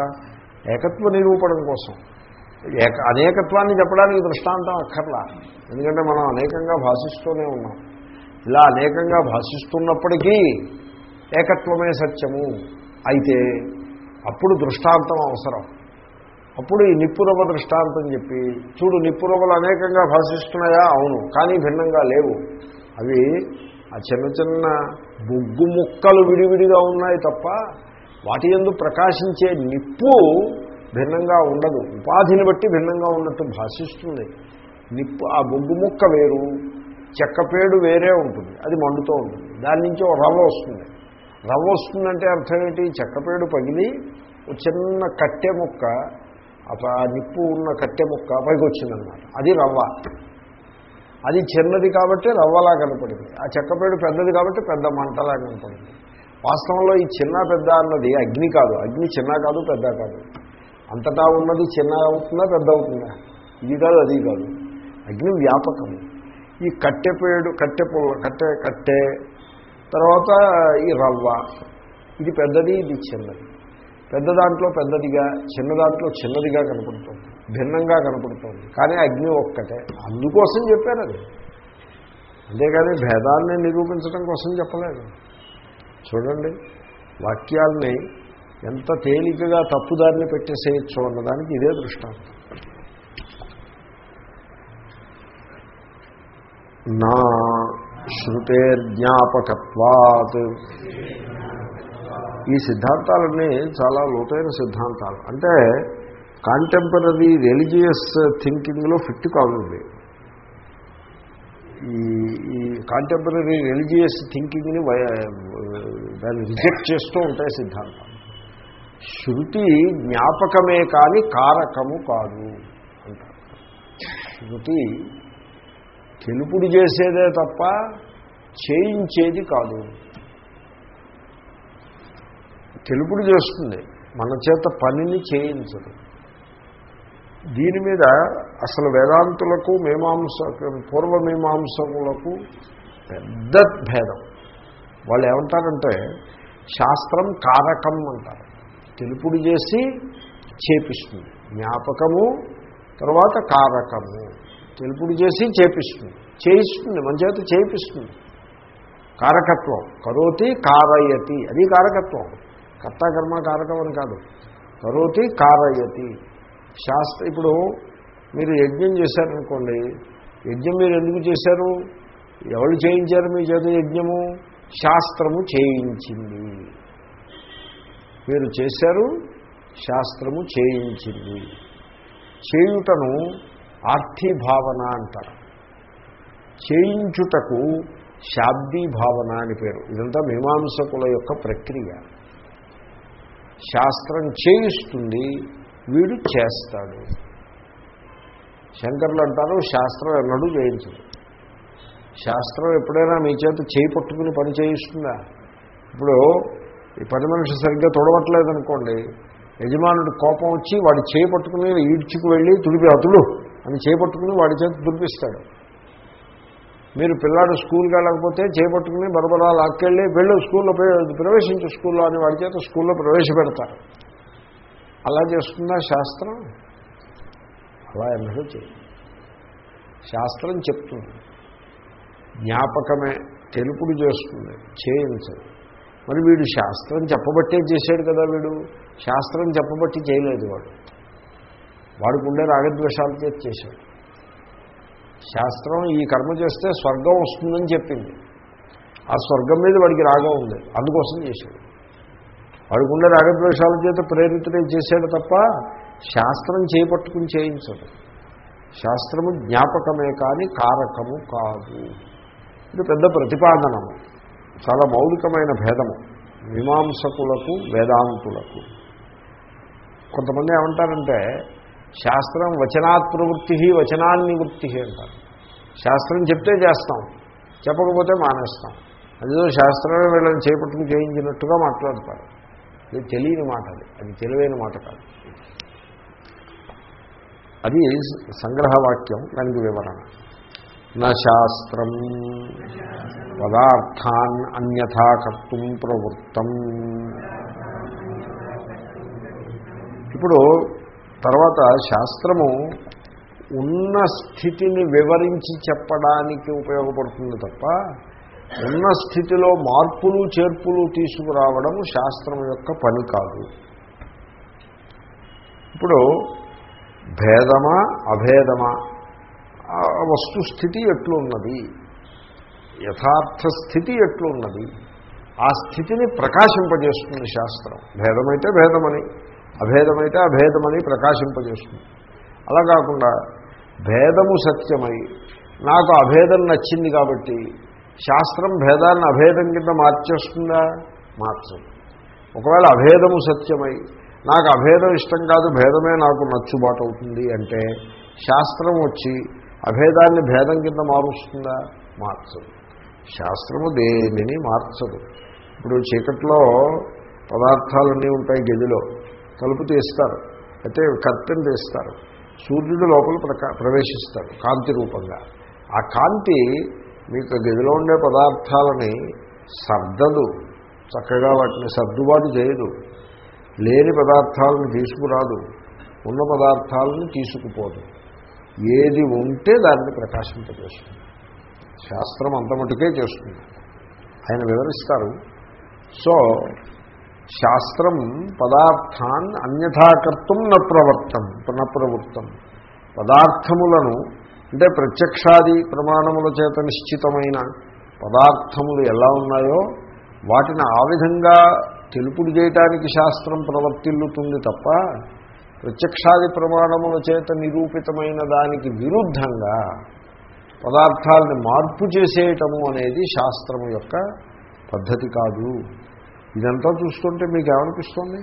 [SPEAKER 1] ఏకత్వ నిరూపణం కోసం. ఏక అనేకత్వాన్ని చెప్పడానికి దృష్టాంతం అక్కర్లా. ఎందుకంటే మనం అనేకంగా భాషిస్తూనే ఉన్నాం. ఇలా అనేకంగా భాషిస్తున్నప్పటికీ ఏకత్వమే సత్యము. అయితే అప్పుడు దృష్టాంతం అవసరం. అప్పుడు ఈ నిప్పురవ దృష్టాంతం చెప్పి చూడు నిప్పురవలు అనేకంగా భాషిస్తున్నాయా? అవును కానీ భిన్నంగా లేవు. అవి ఆ చిన్న చిన్న బొగ్గు ముక్కలు విడివిడిగా ఉన్నాయి తప్ప వాటి ఎందు ప్రకాశించే నిప్పు భిన్నంగా ఉండదు. ఉపాధిని బట్టి భిన్నంగా ఉన్నట్టు భాషిస్తుంది. నిప్పు ఆ బొగ్గు ముక్క వేరు చెక్కపేడు వేరే ఉంటుంది అది మండుతూ ఉంటుంది. దాని నుంచి ఒక రవ్వ వస్తుంది. రవ్వ వస్తుందంటే అర్థం ఏంటి? చెక్కపేడు పగిలి ఒక చిన్న కట్టె ముక్క ఆ నిప్పు ఉన్న కట్టె ముక్క పైకి వచ్చిందనమాట. అది రవ్వ. అది చిన్నది కాబట్టి రవ్వలా కనపడింది. ఆ చెక్కపేడు పెద్దది కాబట్టి పెద్ద మంటలా కనపడింది. వాస్తవంలో ఈ చిన్న పెద్ద అన్నది అగ్ని కాదు. అగ్ని చిన్న కాదు పెద్ద కాదు. అంతటా ఉన్నది చిన్న అవుతుందా పెద్ద అవుతుందా? ఇది కాదు అది కాదు. అగ్ని వ్యాపకం. ఈ కట్టెపేడు కట్టె పుల్ల కట్టె కట్టె తర్వాత ఈ రవ్వ. ఇది పెద్దది ఇది చిన్నది. పెద్ద దాంట్లో పెద్దదిగా చిన్న దాంట్లో చిన్నదిగా కనపడుతుంది భిన్నంగా కనపడుతుంది. కానీ అగ్ని ఒక్కటే. అందుకోసం చెప్పారు అది. అంతేకాని భేదాన్ని నిరూపించడం కోసం చెప్పలేదు. చూడండి వాక్యాల్ని ఎంత తేలికగా తప్పుదారిని పెట్టేసేయచ్చు అన్నదానికి ఇదే దృష్టాంతం. నా శృతేర్జ్ఞాపకత్వాత్ ఈ సిద్ధాంతాలన్నీ చాలా లోతైన సిద్ధాంతాలు. అంటే కాంటెంపరీ రిలీజియస్ థింకింగ్లో ఫిట్ కాదు ఈ ఈ కాంటెంపరీ రిలీజియస్ థింకింగ్ని దాన్ని రిజెక్ట్ చేస్తూ ఉంటాయి సిద్ధాంతం శృతి జ్ఞాపకమే కానీ కారకము కాదు అంటారు. శృతి తెలుపుడు చేసేదే తప్ప చేయించేది కాదు. తెలుపుడు చేస్తుంది. మన చేత పనిని చేయించదు. దీని మీద అసలు వేదాంతులకు మీమాంస పూర్వమీమాంసకులకు పెద్ద భేదం. వాళ్ళు ఏమంటారంటే శాస్త్రం కారకం అంటారు. తెలుపుడు చేసి చేపిస్తుంది. జ్ఞాపకము తర్వాత కారకము. తెలుపుడు చేసి చేపిస్తుంది. చేయిస్తుంది. మన చేత చేయిస్తుంది కారకత్వం. కరోతి కారయతి. అది కారకత్వం. కర్తాకర్మ కారకం అని కాదు. కరోతి కారయతి. శాస్త్ర ఇప్పుడు మీరు యజ్ఞం చేశారనుకోండి యజ్ఞం మీరు ఎందుకు చేశారు? ఎవరు చేయించారు మీ చేత యజ్ఞము? శాస్త్రము చేయించింది. మీరు చేశారు శాస్త్రము చేయించింది. చేయుటను ఆర్థీ భావన అంటారు. చేయించుటకు శాబ్దీ భావన అని పేరు. ఇదంతా మీమాంసకుల యొక్క ప్రక్రియ. శాస్త్రం చేయిస్తుంది వీడు చేస్తాడు. శంకర్లు అంటారు శాస్త్రం ఎన్నడూ చేయించదు. శాస్త్రం ఎప్పుడైనా మీ చేత చేయి పట్టుకుని పని చేయిస్తుందా? ఇప్పుడు ఈ పని మనిషి సరిగ్గా తొడవట్లేదనుకోండి యజమానుడి కోపం వచ్చి వాడి చేయి పట్టుకుని ఈడ్చుకు వెళ్ళి తుడిపి అతులు అని చేపట్టుకుని వాడి చేత దుర్పిస్తాడు మీరు పిల్లాడు స్కూల్కి వెళ్ళకపోతే చేపట్టుకుని బరబరా లాక్కెళ్ళి వెళ్ళు స్కూల్లో ప్రవేశించు స్కూల్లో అని వాడి చేత స్కూల్లో ప్రవేశపెడతారు. అలా చేస్తుందా శాస్త్రం? అలా ఎన్నడూ శాస్త్రం చెప్తుంది. జ్ఞాపకమే తెలుపుడు చేస్తుంది. చేయించదు. మరి వీడు శాస్త్రం చెప్పబట్టే చేశాడు కదా వీడు. శాస్త్రం చెప్పబట్టి చేయలేదు వాడు. వాడుకుండే ఉండే రాగద్వేషాలు చేసి చేశాడు. శాస్త్రం ఈ కర్మ చేస్తే స్వర్గం వస్తుందని చెప్పింది. ఆ స్వర్గం మీద వాడికి రాగం ఉంది. అందుకోసం చేశాడు. వాడికి ఉండే రాగద్వేషాల చేత ప్రేరితుడే చేశాడు తప్ప శాస్త్రం చేపట్టుకుని చేయించడు శాస్త్రము జ్ఞాపకమే కానీ కారకము కాదు. ఇది పెద్ద ప్రతిపాదనము. చాలా మౌలికమైన భేదము. మీమాంసకులకు వేదాంతులకు. కొంతమంది ఏమంటారంటే శాస్త్రం వచనాత్ ప్రవృత్తి వచనాన్ని వృత్తి అంటారు. శాస్త్రం చెప్తే చేస్తాం చెప్పకపోతే మానేస్తాం. అదేదో శాస్త్రమే వీళ్ళని చేపట్టుకుని చేయించినట్టుగా మాట్లాడతారు. ఇది తెలియని మాట అది అది తెలివైన మాట కాదు. అది సంగ్రహవాక్యం దానికి వివరణ. నా శాస్త్రం పదార్థాన్ అన్యథా కర్తం ప్రవృత్తం. ఇప్పుడు తర్వాత శాస్త్రము ఉన్న స్థితిని వివరించి చెప్పడానికి ఉపయోగపడుతుంది తప్ప ఉన్న స్థితిలో మార్పులు చేర్పులు తీసుకురావడం శాస్త్రం యొక్క పని కాదు. ఇప్పుడు భేదమా అభేదమా? వస్తుస్థితి ఎట్లున్నది? యథార్థ స్థితి ఎట్లున్నది? ఆ స్థితిని ప్రకాశింపజేస్తుంది శాస్త్రం. భేదమైతే భేదమని. అభేదమైతే అభేదమని ప్రకాశింపజేస్తుంది. అలా కాకుండా భేదము సత్యమై నాకు అభేదం నచ్చింది కాబట్టి శాస్త్రం భేదాన్ని అభేదం కింద మార్చేస్తుందా? మార్చదు. ఒకవేళ అభేదము సత్యమై నాకు అభేదం ఇష్టం కాదు భేదమే నాకు నచ్చుబాటు అవుతుంది అంటే శాస్త్రం వచ్చి అభేదాన్ని భేదం కింద మారుస్తుందా? మార్చదు. శాస్త్రము దేనిని మార్చదు. ఇప్పుడు చీకట్లో పదార్థాలన్నీ ఉంటాయి గదిలో. తలుపు తీస్తారు. అయితే కర్టెన్ తీస్తారు. సూర్యుడు లోపల ప్రకా ప్రవేశిస్తాడు కాంతి రూపంగా. ఆ కాంతి మీకు గదిలో ఉండే పదార్థాలని సర్దదు. చక్కగా వాటిని సర్దుబాటు చేయదు. లేని పదార్థాలను తీసుకురాదు. ఉన్న పదార్థాలను తీసుకుపోదు. ఏది ఉంటే దాన్ని ప్రకాశింపజేస్తుంది. శాస్త్రం అంత మటుకే చేస్తుంది. ఆయన వివరిస్తారు. సో శాస్త్రం పదార్థాన్ అన్యథాకర్తం న ప్రవర్తం న ప్రవృత్తం. పదార్థములను అంటే ప్రత్యక్షాది ప్రమాణముల చేత నిశ్చితమైన పదార్థములు ఎలా ఉన్నాయో వాటిని ఆ విధంగా తెలుపుడు చేయటానికి శాస్త్రం ప్రవర్తిల్లుతుంది తప్ప ప్రత్యక్షాది ప్రమాణముల చేత నిరూపితమైన దానికి విరుద్ధంగా పదార్థాలని మార్పు చేసేయటము అనేది శాస్త్రము యొక్క పద్ధతి కాదు. ఇదంతా చూస్తుంటే మీకు ఏమనిపిస్తుంది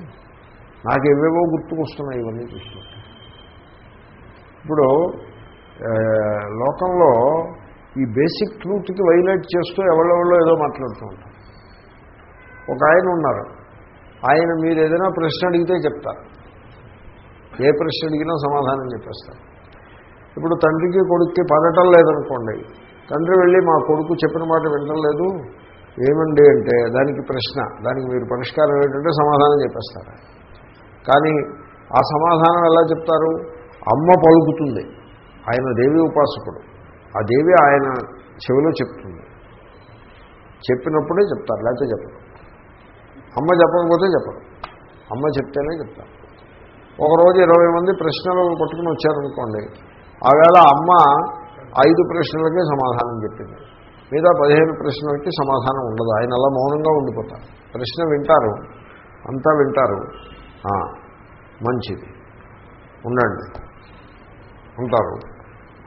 [SPEAKER 1] ఏవేవో గుర్తుకొస్తున్నాయి ఇవన్నీ చూస్తుంటే. ఇప్పుడు లోకంలో ఈ బేసిక్ ట్రూత్కి వైలేట్ చేస్తూ ఎవరెవరో ఏదో మాట్లాడుతూ ఉంటారు. ఒక ఆయన ఉన్నారు. ఆయన మీరు ఏదైనా ప్రశ్న అడిగితే చెప్తారు. ఏ ప్రశ్న అడిగినా సమాధానం చెప్పేస్తారు. ఇప్పుడు తండ్రికి కొడుక్కి పడటం లేదనుకోండి. తండ్రి వెళ్ళి మా కొడుకు చెప్పిన మాట వినటం లేదు. ఏమండి అంటే దానికి ప్రశ్న దానికి మీరు పరిష్కారం ఏంటంటే సమాధానం చెప్పేస్తారు? కానీ ఆ సమాధానం ఎలా చెప్తారు? అమ్మ పలుకుతుంది ఆయన దేవి ఉపాసకుడు ఆ దేవి ఆయన చెవిలో చెప్తుంది. చెప్పినప్పుడే చెప్తారు లేకపోతే చెప్పరు. అమ్మ చెప్పకపోతే చెప్పరు. అమ్మ చెప్తేనే చెప్తారు. ఒకరోజు ఇరవై మంది ప్రశ్నలు కొట్టుకుని వచ్చారనుకోండి ఆవేళ అమ్మ ఐదు ప్రశ్నలకే సమాధానం చెప్పింది. మిగతా పదిహేను ప్రశ్నలకి సమాధానం ఉండదు. ఆయన అలా మౌనంగా ఉండిపోతారు. ప్రశ్న వింటారు. అంతా వింటారు. మంచిది. ఉండండి. ఉంటారు.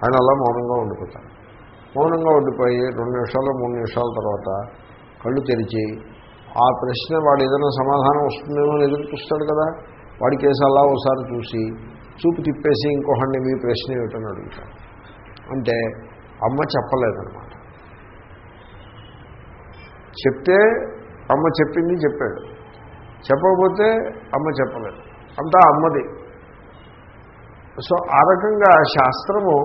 [SPEAKER 1] ఆయన అలా మౌనంగా ఉండిపోతారు. మౌనంగా ఉండిపోయి రెండు నిమిషాలు మూడు నిమిషాల తర్వాత కళ్ళు తెరిచి ఆ ప్రశ్న వాడు ఏదైనా సమాధానం వస్తుందేమో అని ఎదురు చూస్తాడు కదా. వాడి కేసు అలా ఒకసారి చూసి చూపు తిప్పేసి ఇంకొకడిని మీ ప్రశ్న ఏమిటని అడుగుతాడు. అంటే అమ్మ చెప్పలేదన్నమాట చెప్తే అమ్మ చెప్పింది చెప్పాడు. చెప్పకపోతే అమ్మ చెప్పలేదు. అంతా అమ్మది. సో ఆ రకంగా శాస్త్రము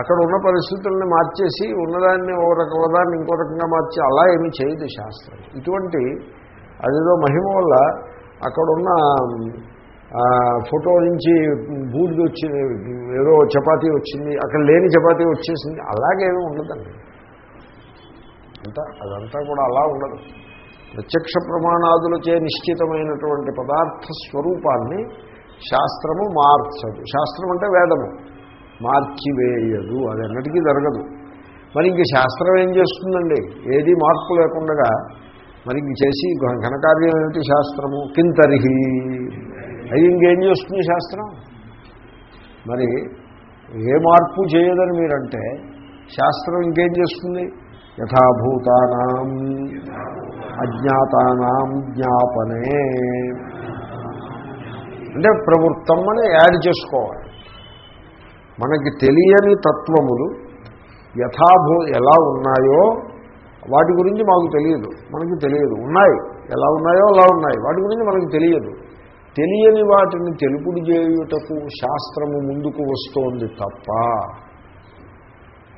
[SPEAKER 1] అక్కడ ఉన్న పరిస్థితుల్ని మార్చేసి ఉన్నదాన్ని ఓ రకదాన్ని ఇంకో రకంగా మార్చి అలా ఏమీ చేయదు శాస్త్రం. ఇటువంటి అదేదో మహిమ వల్ల అక్కడున్న ఫోటో నుంచి బూడిది వచ్చింది ఏదో చపాతీ వచ్చింది అక్కడ లేని చపాతీ వచ్చేసింది అలాగేమీ ఉండదండి. అంతా అదంతా కూడా అలా ఉండదు. ప్రత్యక్ష ప్రమాణాదులచే నిశ్చితమైనటువంటి పదార్థ స్వరూపాన్ని శాస్త్రము మార్చదు. శాస్త్రం అంటే వేదము. మార్చివేయదు అది అన్నిటికీ జరగదు. మరి ఇంక శాస్త్రం ఏం చేస్తుందండి? ఏది మార్పు లేకుండా మరి ఇంక చేసి ఘనకార్యం ఏమిటి శాస్త్రము? కింతరిహి. అది ఇంకేం చేస్తుంది శాస్త్రం? మరి ఏ మార్పు చేయదని మీరంటే శాస్త్రం ఇంకేం చేస్తుంది? యథాభూతానాం అజ్ఞాతానాం జ్ఞాపనే. అంటే ప్రవృత్తం అని యాడ్ చేసుకోవాలి. మనకి తెలియని తత్వములు యథాభూ ఎలా ఉన్నాయో వాటి గురించి మాకు తెలియదు. మనకి తెలియదు. ఉన్నాయి. ఎలా ఉన్నాయో అలా ఉన్నాయి. వాటి గురించి మనకి తెలియదు. తెలియని వాటిని తెలుపుడు చేయుటకు శాస్త్రము ముందుకు వస్తోంది తప్ప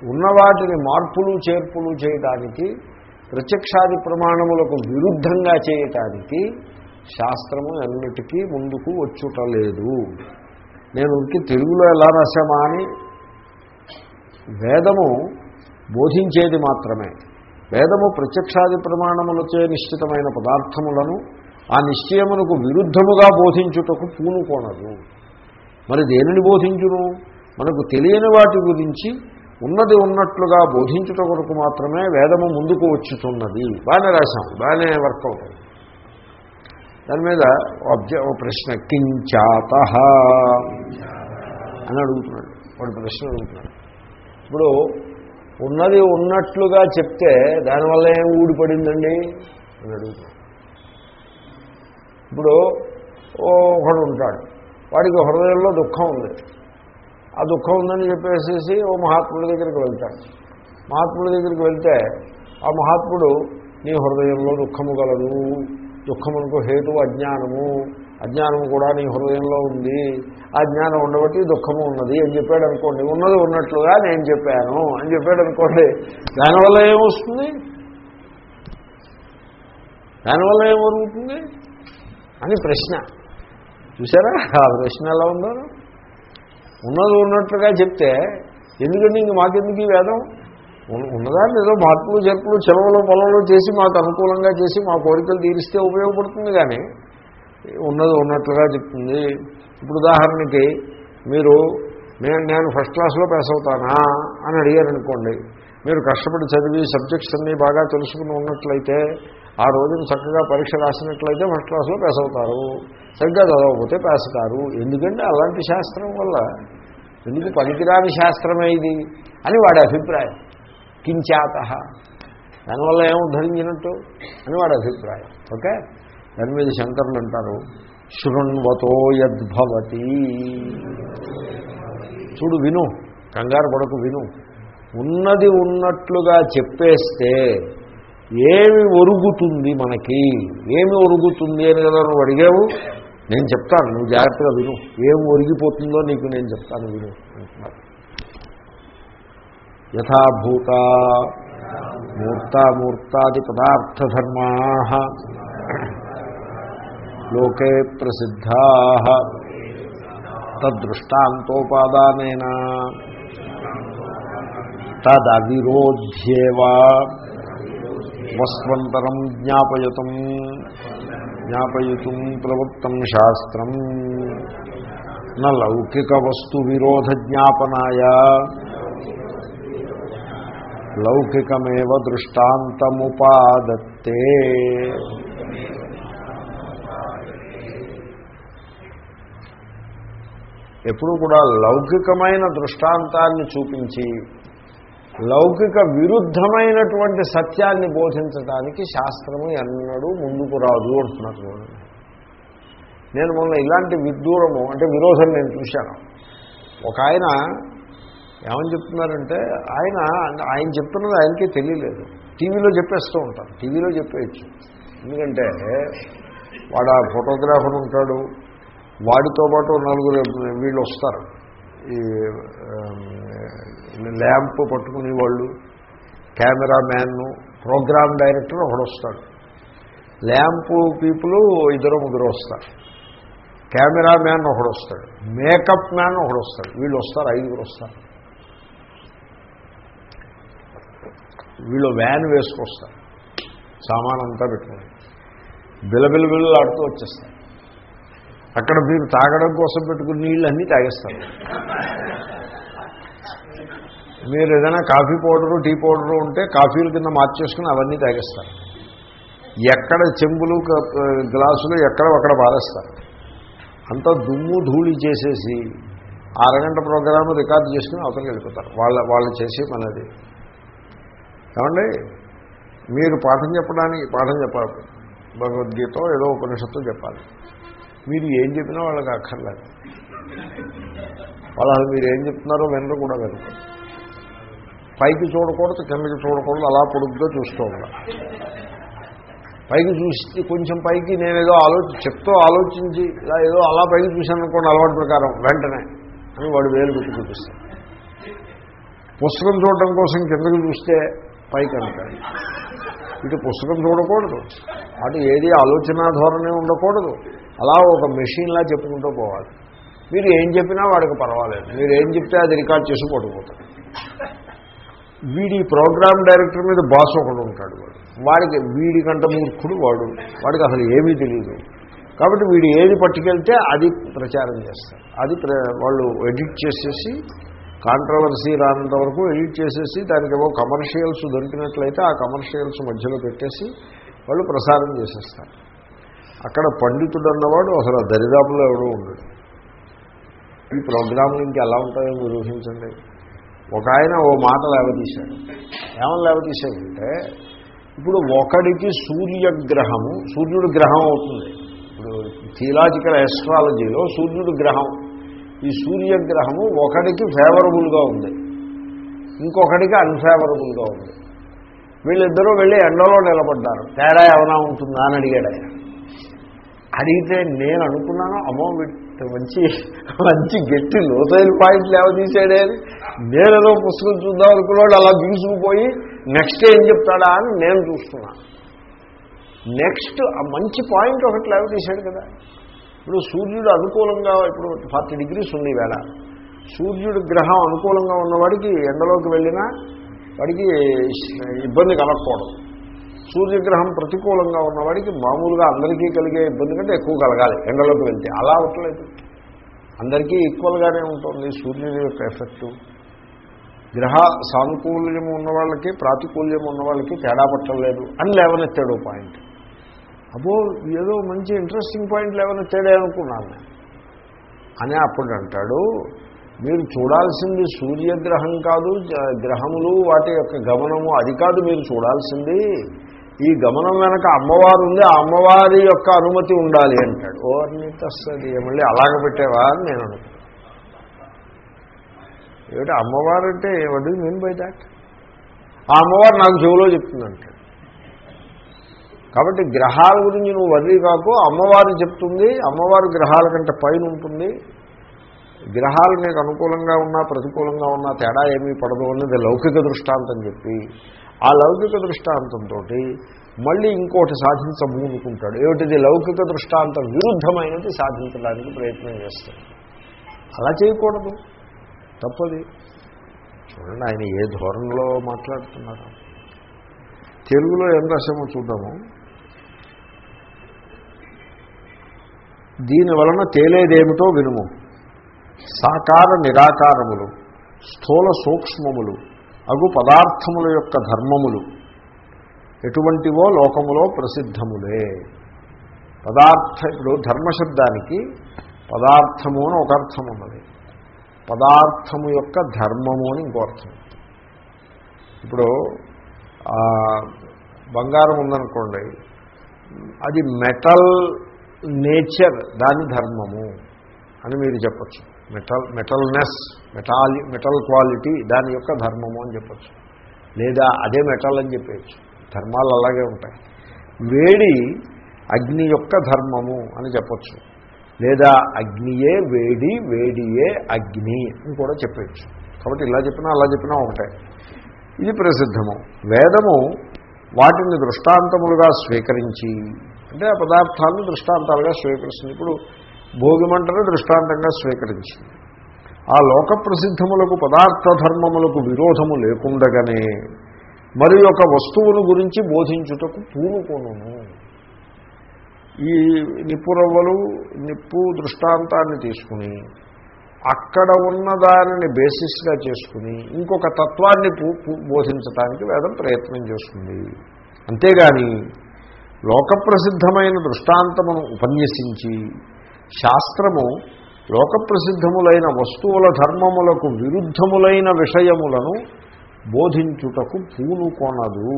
[SPEAKER 1] ఉన్న వాటిని మార్పులు చేర్పులు చేయడానికి ప్రత్యక్షాది ప్రమాణములకు విరుద్ధంగా చేయటానికి శాస్త్రము ఎన్నిటికీ ముందుకు వచ్చుటలేదు. నేను ఇంక తెలుగులో ఎలా రాశామా అని? వేదము బోధించేది మాత్రమే. వేదము ప్రత్యక్షాది ప్రమాణములచే నిశ్చితమైన పదార్థములను ఆ నిశ్చయమునకు విరుద్ధముగా బోధించుటకు పూనుకోనదు. మరి దేనిని బోధించును? మనకు తెలియని వాటి గురించి ఉన్నది ఉన్నట్లుగా బోధించుట కొరకు మాత్రమే వేదము ముందుకు వచ్చుతున్నది. బాగానే రాశాం. బాగానే వర్కౌట్ అయింది దాని మీద అబ్జ ప్రశ్న కించాత అని అడుగుతున్నాడు. వాడు ప్రశ్న అడుగుతున్నాడు. ఇప్పుడు ఉన్నది ఉన్నట్లుగా చెప్తే దానివల్ల ఏం ఊడిపడిందండి? అని అడుగుతున్నాడు. ఇప్పుడు ఓ ఒకడు ఉంటాడు. వాడికి హృదయంలో దుఃఖం ఉంది. ఆ దుఃఖం ఉందని చెప్పేసేసి ఓ మహాత్ముడి దగ్గరికి వెళ్తాడు. మహాత్ముడి దగ్గరికి వెళ్తే ఆ మహాత్ముడు నీ హృదయంలో దుఃఖము గలదు. దుఃఖమునకు హేతు అజ్ఞానము. అజ్ఞానము కూడా నీ హృదయంలో ఉంది. ఆ జ్ఞానం ఉండబట్టి దుఃఖము ఉన్నది అని చెప్పాడు అనుకోండి. ఉన్నది ఉన్నట్లుగా నేను చెప్పాను అని చెప్పాడు అనుకోండి. దానివల్ల ఏమొస్తుంది? దానివల్ల ఏమొరుగుతుంది? అని ప్రశ్న. చూసారా ఆ ప్రశ్న ఎలా ఉందో? ఉన్నది ఉన్నట్లుగా చెప్తే ఎందుకంటే ఇంక మాకెందుకు ఈ వేదం? ఉన్నదాన్ని ఏదో మార్పులు జరుపులు చెలవలు పొలవలు చేసి మాకు అనుకూలంగా చేసి మా కోరికలు తీరిస్తే ఉపయోగపడుతుంది కానీ ఉన్నది ఉన్నట్లుగా చెప్తుంది. ఇప్పుడు ఉదాహరణకి మీరు నేను నేను ఫస్ట్ క్లాస్లో పాస్ అవుతానా అని అడిగారు అనుకోండి మీరు కష్టపడి చదివి సబ్జెక్ట్స్ అన్నీ బాగా తెలుసుకుని ఉన్నట్లయితే ఆ రోజున చక్కగా పరీక్ష రాసినట్లయితే ఫస్ట్ క్లాస్లో పాస్ అవుతారు. సరిగ్గా చదవకపోతే పాస్ కారు. ఎందుకంటే అలాంటి శాస్త్రం వల్ల ఎందుకు పనికిరాని శాస్త్రమే ఇది అని వాడి అభిప్రాయం. కించాత. దానివల్ల ఏం ఉద్ధరించినట్టు అని వాడి అభిప్రాయం. ఓకే? దాని మీద శంకరులు అంటారు శృణ్వతో యద్భవతి. చూడు విను కంగారు పడకు విను. ఉన్నది ఉన్నట్లుగా చెప్పేస్తే ఏమి ఒరుగుతుంది మనకి? ఏమి ఒరుగుతుంది అని కదా నువ్వు అడిగావు? నేను చెప్తాను నువ్వు జాగ్రత్తగా విను. ఏం ఒరిగిపోతుందో నీకు నేను చెప్తాను విను. అంటున్నారు యథాభూత మూర్తామూర్తాది పదార్థధర్మా లోకే ప్రసిద్ధా తదృష్టాంతోపాదానేన తదవిరోధ్యేవా వస్వంతరం జ్ఞాపయతం. జ్ఞాపయతం ప్రవృత్తం శాస్త్రం. నౌకిక వస్తు విరోధ జ్ఞాపనాయ. లౌకికమేవ దృష్టాంతముపాదత్తే. ఎప్పుడు కూడా లౌకికమైన దృష్టాంతాన్ని చూపించి లౌకిక విరుద్ధమైనటువంటి సత్యాన్ని బోధించడానికి శాస్త్రము ఎన్నడూ ముందుకు రాదు అంటున్నారు నేను మొన్న ఇలాంటి విదూరము అంటే విరోధం నేను చూశాను. ఒక ఆయన ఏమని చెప్తున్నారంటే ఆయన ఆయన చెప్తున్నది ఆయనకే తెలియలేదు. టీవీలో చెప్పేస్తూ ఉంటారు టీవీలో చెప్పేయచ్చు. ఎందుకంటే వాడు ఆ ఫోటోగ్రాఫర్ ఉంటాడు వాడితో పాటు నలుగురు వీళ్ళు వస్తారు. ఈ ల్యాంప్ పట్టుకునే వాళ్ళు కెమెరా మ్యాన్ను ప్రోగ్రామ్ డైరెక్టర్ ఒకడు వస్తాడు ల్యాంప్ పీపుల్ ఇద్దరు ముగ్గురు వస్తారు. కెమెరా మ్యాన్ ఒకడు వస్తాడు మేకప్ మ్యాన్ ఒకడు వస్తాడు వీళ్ళు వస్తారు ఐదుగురు వస్తారు. వీళ్ళు వ్యాన్ వేసుకొస్తారు. సామాన్ అంతా పెట్టుకుని. బిలబిల బిల్లు ఆడుతూ వచ్చేస్తారు. అక్కడ మీరు తాగడం కోసం పెట్టుకుని నీళ్ళు అన్నీ తాగేస్తారు. మీరు ఏదైనా కాఫీ పౌడరు టీ పౌడరు ఉంటే కాఫీల కింద మార్చేసుకుని అవన్నీ తాగేస్తారు. ఎక్కడ చెంబులు గ్లాసులు ఎక్కడ అక్కడ పారేస్తారు. అంతా దుమ్ము ధూళి చేసేసి అరగంట ప్రోగ్రామ్ రికార్డు చేసుకుని అవతలకి వెళ్ళిపోతారు. వాళ్ళ వాళ్ళు చేసే పని అది. ఏమండి? మీరు పాఠం చెప్పడానికి పాఠం చెప్పాలి భగవద్గీత ఏదో ఉపనిషత్తు చెప్పాలి. మీరు ఏం చెప్పినా వాళ్ళకి అక్కర్లేదు. వాళ్ళు మీరు ఏం చెప్తున్నారో వెనక కూడా వినరు. పైకి చూడకూడదు కిందకి చూడకూడదు అలా పొడుగ్గా చూస్తూ ఉండాలి. పైకి చూసి కొంచెం పైకి నేను ఏదో ఆలోచి చెప్తూ ఆలోచించి ఇలా ఏదో అలా పైకి చూశాను అనుకోండి అలవాటు ప్రకారం వెంటనే అని వాడు వేలు పెట్టి చూపిస్తాడు. పుస్తకం చూడటం కోసం కిందకి చూస్తే పైకి అంటాడు. ఇటు పుస్తకం చూడకూడదు. అటు ఏది ఆలోచన ధోరణి ఉండకూడదు. అలా ఒక మెషిన్లా చెప్పుకుంటూ పోవాలి. మీరు ఏం చెప్పినా వాడికి పర్వాలేదు. మీరు ఏం చెప్తే అది రికార్డ్ చేసి పడిపోతాడు వీడి ప్రోగ్రామ్ డైరెక్టర్ మీద బాస్ ఒకడు ఉంటాడు వాడు. వాడికి వీడికంట మూర్ఖుడు వాడు. వాడికి అసలు ఏమీ తెలియదు కాబట్టి వీడు ఏది పట్టుకెళ్తే అది ప్రచారం చేస్తారు. అది ప్ర- వాళ్ళు ఎడిట్ చేసేసి కాంట్రవర్సీ రానంత వరకు ఎడిట్ చేసేసి దానికి ఏవో కమర్షియల్స్ దొరికినట్లయితే ఆ కమర్షియల్స్ మధ్యలో పెట్టేసి వాళ్ళు ప్రసారం చేసేస్తారు. అక్కడ పండితుడు అన్నవాడు అసలు ఆ దరిదాపులో ఎవడో ఉండడు. ఈ ప్రోగ్రాంలు ఇంకా ఎలా ఉంటాయో మీరు ఊహించండి. ఒక ఆయన ఓ మాట లేవదీశాడు. ఏమని లేవదీశాడంటే ఇప్పుడు ఒకడికి సూర్యగ్రహము సూర్యుడు గ్రహం అవుతుంది. ఇప్పుడు థియలాజికల్ ఎస్ట్రాలజీలో సూర్యుడు గ్రహం. ఈ సూర్యగ్రహము ఒకడికి ఫేవరబుల్గా ఉంది. ఇంకొకడికి అన్ఫేవరబుల్గా ఉంది. వీళ్ళిద్దరూ వెళ్ళి ఎండలో నిలబడ్డారు. తేడా ఏమైనా ఉంటుందా అని అడిగాడు ఆయన. అడిగితే నేను అనుకున్నాను అమ్మో మంచి మంచి గట్టి లోతైన పాయింట్లు ఏమో తీసాడే అని. నేనేదో పుస్తకం చూద్దాం అనుకున్నాడు అలా బిగుసుకుపోయి నెక్స్ట్ ఏం చెప్తాడా అని నేను చూస్తున్నాను నెక్స్ట్ ఆ మంచి పాయింట్ ఒకటి లేవ తీశాడు కదా. ఇప్పుడు సూర్యుడు అనుకూలంగా ఇప్పుడు ఫార్టీ డిగ్రీస్ ఉంది వేళ. సూర్యుడు గ్రహం అనుకూలంగా ఉన్నవాడికి ఎండలోకి వెళ్ళినా వాడికి ఇబ్బంది కలగకూడదు. సూర్యగ్రహం ప్రతికూలంగా ఉన్నవాడికి మామూలుగా అందరికీ కలిగే ఇబ్బంది కంటే ఎక్కువ కలగాలి ఎండలోకి వెళ్తే. అలా అవట్లేదు అందరికీ ఈక్వల్గానే ఉంటుంది సూర్యుని యొక్క ఎఫెక్టు గ్రహ సానుకూల్యం ఉన్న వాళ్ళకి ప్రాతికూల్యం ఉన్న వాళ్ళకి తేడా పట్టలేదు అని లేవనెత్తాడు పాయింట్ అబ్బో ఏదో మంచి ఇంట్రెస్టింగ్ పాయింట్ లేవనెత్తాడే అనుకున్నాను నేను. అని అప్పుడు అంటాడు మీరు చూడాల్సింది సూర్యగ్రహం కాదు గ్రహములు వాటి యొక్క గమనము అది కాదు మీరు చూడాల్సింది ఈ గమనం వెనక అమ్మవారు ఉంది ఆ అమ్మవారి యొక్క అనుమతి ఉండాలి అంటాడు. ఓ వస్తుంది మళ్ళీ అలాగ పెట్టేవా అని నేను అనుకున్నాను ఏమిటి అమ్మవారు అంటే వడ్ మీన్ బై దాట్ ఆ అమ్మవారు నాకు చెవులో చెప్తుందంట కాబట్టి గ్రహాల గురించి నువ్వు వదిలి కాకు అమ్మవారు చెప్తుంది అమ్మవారు గ్రహాల కంటే పైన ఉంటుంది. గ్రహాలు నీకు అనుకూలంగా ఉన్నా ప్రతికూలంగా ఉన్నా తేడా ఏమీ పడదు అన్నది లౌకిక దృష్టాంతం చెప్పి ఆ లౌకిక దృష్టాంతంతో మళ్ళీ ఇంకోటి సాధించబూనుకుంటాడు. ఏమిటిది? లౌకిక దృష్టాంతం విరుద్ధమైనది సాధించడానికి ప్రయత్నం చేస్తాడు. అలా చేయకూడదు. తప్పది. చూడండి ఆయన ఏ ధోరణిలో మాట్లాడుతున్నారు. తెలుగులో ఏం రాసామో చూద్దాము. దీని వలన తేలేదేమిటో వినుము. సాకార నిరాకారములు స్థూల సూక్ష్మములు అగు పదార్థముల యొక్క ధర్మములు ఎటువంటివో లోకములో ప్రసిద్ధములే. పదార్థ ఇప్పుడు ధర్మశబ్దానికి పదార్థము అని ఒక అర్థం ఉన్నది. పదార్థము యొక్క ధర్మము అని ఇంకో అర్థం. ఇప్పుడు బంగారం ఉందనుకోండి అది మెటల్ నేచర్ దాని ధర్మము అని మీరు చెప్పచ్చు. మెటల్ మెటల్నెస్ మెటాలి మెటల్ క్వాలిటీ దాని యొక్క ధర్మము అని చెప్పచ్చు. లేదా అదే మెటల్ అని చెప్పేయచ్చు. ధర్మాలు అలాగే ఉంటాయి. వేడి అగ్ని యొక్క ధర్మము అని చెప్పచ్చు. లేదా అగ్నియే వేడి వేడియే అగ్ని అని కూడా చెప్పచ్చు కాబట్టి ఇలా చెప్పినా అలా చెప్పినా ఒకటే. ఇది ప్రసిద్ధము. వేదము వాటిని దృష్టాంతములుగా స్వీకరించి అంటే ఆ పదార్థాలను దృష్టాంతాలుగా స్వీకరిస్తుంది. ఇప్పుడు భోగిమంటను దృష్టాంతంగా స్వీకరించింది. ఆ లోక ప్రసిద్ధములకు పదార్థ ధర్మములకు విరోధము లేకుండగానే మరి ఒక వస్తువును గురించి బోధించుటకు పూనుకొనును ఈ నిప్పు రవ్వలు నిప్పు దృష్టాంతాన్ని తీసుకుని అక్కడ ఉన్న దానిని బేసిస్గా చేసుకుని ఇంకొక తత్వాన్ని పూ- పూ- బోధించడానికి వేదం ప్రయత్నం చేస్తుంది. అంతేగాని లోకప్రసిద్ధమైన దృష్టాంతమును ఉపన్యసించి శాస్త్రము లోకప్రసిద్ధములైన వస్తువుల ధర్మములకు విరుద్ధములైన విషయములను బోధించుటకు పూనుకొనదు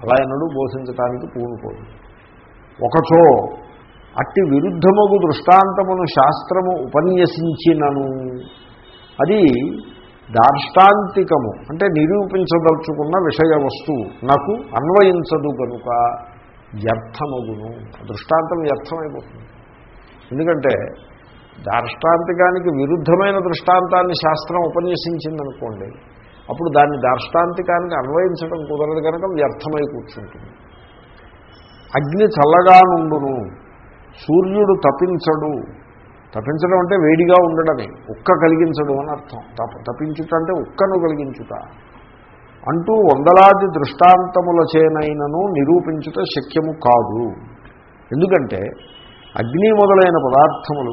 [SPEAKER 1] అలా ఎన్నడూ బోధించటానికి పూనుకోదు ఒకచో అట్టి విరుద్ధమగు దృష్టాంతమును శాస్త్రము ఉపన్యసించినను. అది దార్ష్టాంతికము అంటే నిరూపించదలుచుకున్న విషయ వస్తువు నాకు అన్వయించదు కనుక వ్యర్థమగును. దృష్టాంతం వ్యర్థమైపోతుంది. ఎందుకంటే దార్ష్టాంతికానికి విరుద్ధమైన దృష్టాంతాన్ని శాస్త్రం ఉపన్యసించిందనుకోండి అప్పుడు దాన్ని దార్ష్టాంతికానికి అన్వయించడం కుదరదు కనుక వ్యర్థమై కూర్చుంటుంది. అగ్ని చల్లగా నుండును సూర్యుడు తపించడు. తపించడం అంటే వేడిగా ఉండడమే ఉక్క కలిగించడు అని అర్థం. తప తపించుట అంటే ఉక్కను కలిగించుట. అంటూ వందలాది దృష్టాంతముల చేనైనను నిరూపించుట శక్యము కాదు. ఎందుకంటే అగ్ని మొదలైన పదార్థములు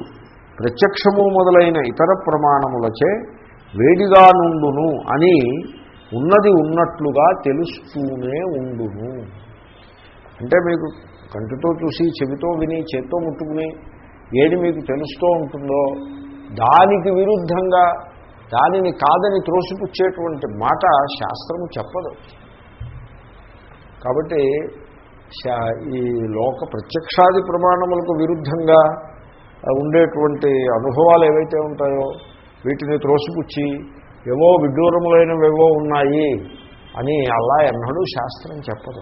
[SPEAKER 1] ప్రత్యక్షము మొదలైన ఇతర ప్రమాణములచే వేడిగా నుండును అని ఉన్నది ఉన్నట్లుగా తెలుస్తూనే ఉండును. అంటే మీకు కంటితో చూసి చెవితో విని చేత్తో ముట్టుకుని ఏది మీకు తెలుస్తూ ఉంటుందో దానికి విరుద్ధంగా దానిని కాదని త్రోసిపుచ్చేటువంటి మాట శాస్త్రము చెప్పదు. కాబట్టి శా- ఈ లోక ప్రత్యక్షాది ప్రమాణములకు విరుద్ధంగా ఉండేటువంటి అనుభవాలు ఏవైతే ఉంటాయో వీటిని త్రోసిపుచ్చి ఏవో విడ్డూరములైనవేవో ఉన్నాయి అని అలా ఎన్నడూ శాస్త్రం చెప్పదు.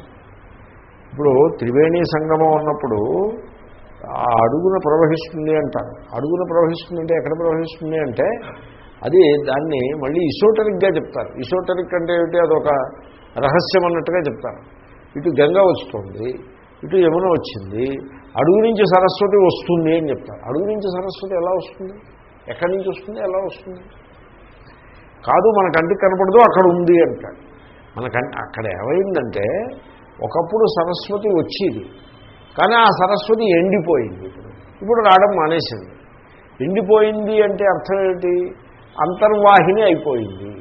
[SPEAKER 1] ఇప్పుడు త్రివేణి సంగమం ఉన్నప్పుడు ఆ అడుగున ప్రవహిస్తుంది అంటారు. అడుగున ప్రవహిస్తుంది అంటే ఎక్కడ ప్రవహిస్తుంది అంటే అది దాన్ని మళ్ళీ ఇసోటరిక్గా చెప్తారు. ఇసోటరిక్ అంటే ఏమిటి? అదొక రహస్యం అన్నట్టుగా చెప్తారు. ఇటు గంగ వస్తుంది ఇటు యమున వచ్చింది అడుగు నుంచి సరస్వతి వస్తుంది అని చెప్తారు. అడుగు నుంచి సరస్వతి ఎలా వస్తుంది? ఎక్కడి నుంచి వస్తుంది? ఎలా వస్తుంది? కాదు మన కంటికి కనపడదు అక్కడ ఉంది అంటాడు. మన కంటి అక్కడ ఏమైందంటే ఒకప్పుడు సరస్వతి వచ్చేది కానీ ఆ సరస్వతి ఎండిపోయింది. ఇప్పుడు ఇప్పుడు రావడం మానేసింది. ఎండిపోయింది అంటే అర్థం ఏంటి? అంతర్వాహిని అయిపోయింది.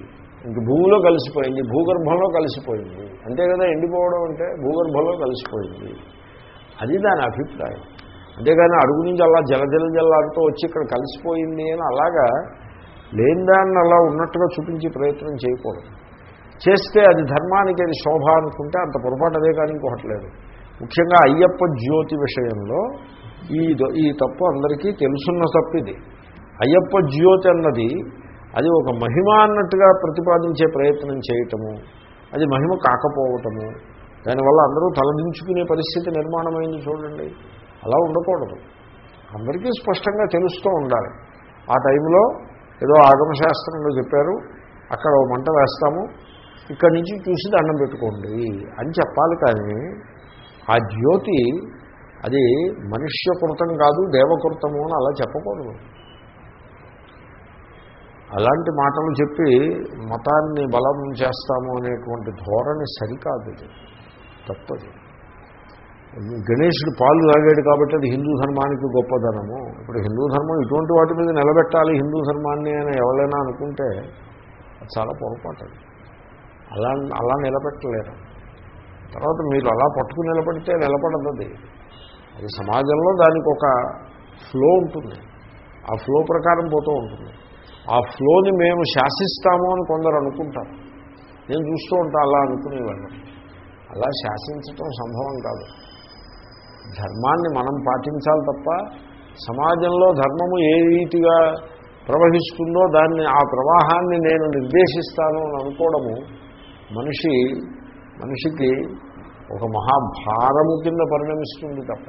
[SPEAKER 1] ఇంక భూమిలో కలిసిపోయింది భూగర్భంలో కలిసిపోయింది. అంతే కదా ఎండిపోవడం అంటే భూగర్భంలో కలిసిపోయింది. అది దాని అభిప్రాయం. అంతేగాని అడుగు నుంచి అలా జలజల జల్లాడుతూ వచ్చి ఇక్కడ కలిసిపోయింది అని అలాగా లేని దాన్ని అలా ఉన్నట్టుగా చూపించే ప్రయత్నం చేయకూడదు. చేస్తే అది ధర్మానికి అది శోభ అనుకుంటే అంత పొరపాటు అదే కానీ ఇంకోటలేదు ముఖ్యంగా అయ్యప్ప జ్యోతి విషయంలో ఈ ఈ తప్పు అందరికీ తెలుసున్న తప్పు ఇది. అయ్యప్ప జ్యోతి అన్నది అది ఒక మహిమ అన్నట్టుగా ప్రతిపాదించే ప్రయత్నం చేయటము అది మహిమ కాకపోవటము దానివల్ల అందరూ తలదించుకునే పరిస్థితి నిర్మాణమైంది చూడండి. అలా ఉండకూడదు. అందరికీ స్పష్టంగా తెలుస్తూ ఉండాలి. ఆ టైంలో ఏదో ఆగమశాస్త్రంలో చెప్పారు అక్కడ ఓ మంట వేస్తాము ఇక్కడి నుంచి చూసి దండం పెట్టుకోండి అని చెప్పాలి కానీ ఆ జ్యోతి అది మనుష్యకృతం కాదు దేవకృతము అని అలా చెప్పకూడదు. అలాంటి మాటలు చెప్పి మతాన్ని బలం చేస్తాము అనేటువంటి ధోరణి సరికాదు ఇది. తప్పది. గణేశుడు పాలు తాగాడు కాబట్టి అది హిందూ ధర్మానికి గొప్పదనము. ఇప్పుడు హిందూ ధర్మం ఇటువంటి వాటి మీద నిలబెట్టాలి హిందూ ధర్మాన్ని అని ఎవరైనా అనుకుంటే అది చాలా పొరపాటు అలా అలా నిలబెట్టలేరు. తర్వాత మీరు అలా పట్టుకుని నిలబడితే నిలబడదు అది అది సమాజంలో దానికి ఒక ఫ్లో ఉంటుంది. ఆ ఫ్లో ప్రకారం పోతూ ఉంటుంది. ఆ ఫ్లోని మేము శాసిస్తాము అని కొందరు అనుకుంటారు. నేను చూస్తూ ఉంటా అలా అనుకునేవాళ్ళం అలా శాసించటం సంభవం కాదు. ధర్మాన్ని మనం పాటించాలి తప్ప సమాజంలో ధర్మము ఏ రీతిగా ప్రవహిస్తుందో దాన్ని ఆ ప్రవాహాన్ని నేను నిర్దేశిస్తాను అని అనుకోవడము మనిషి మనిషికి ఒక మహాభారము కింద పరిణమిస్తుంది తప్ప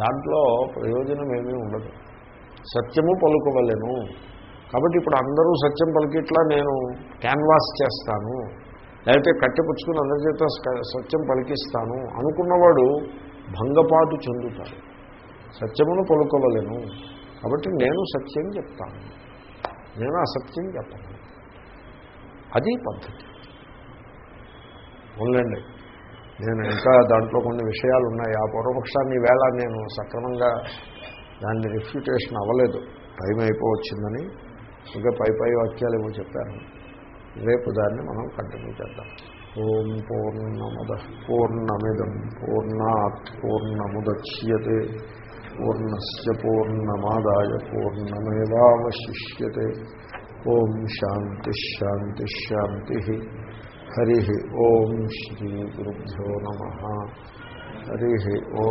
[SPEAKER 1] దాంట్లో ప్రయోజనం ఏమీ ఉండదు. సత్యము పలుకోవలేను. కాబట్టి ఇప్పుడు అందరూ సత్యం పలికిట్లా నేను క్యాన్వాస్ చేస్తాను లేకపోతే కట్టెపుచ్చుకుని అందరి చేత సత్యం పలికిస్తాను అనుకున్నవాడు భంగపాటు చెందుతాడు సత్యమును పలుకోవలేను కాబట్టి నేను సత్యం చెప్తాను. నేను అసత్యం చెప్పను. అది పద్ధతి. ఉండండి. నేను ఇంకా దాంట్లో కొన్ని విషయాలు ఉన్నాయి ఆ పూర్వపక్షాన్ని వేళ నేను సక్రమంగా దాన్ని రిఫ్యూటేషన్ అవ్వలేదు. టైం అయిపోవచ్చిందని పై పై వాక్యాలు ఏమో చెప్పాను రేపు దాన్ని మనం కంటిన్యూ చేద్దాం. ఓం పూర్ణమద పూర్ణమిదం పూర్ణాత్ పూర్ణముద్యతే పూర్ణస్ పూర్ణమాదాయ పూర్ణమేవాశిష్యతే ఓం శాంతి శాంతి శాంతి. హరి ఓం శ్రీ గురుభ్యో నమ. హరి ఓం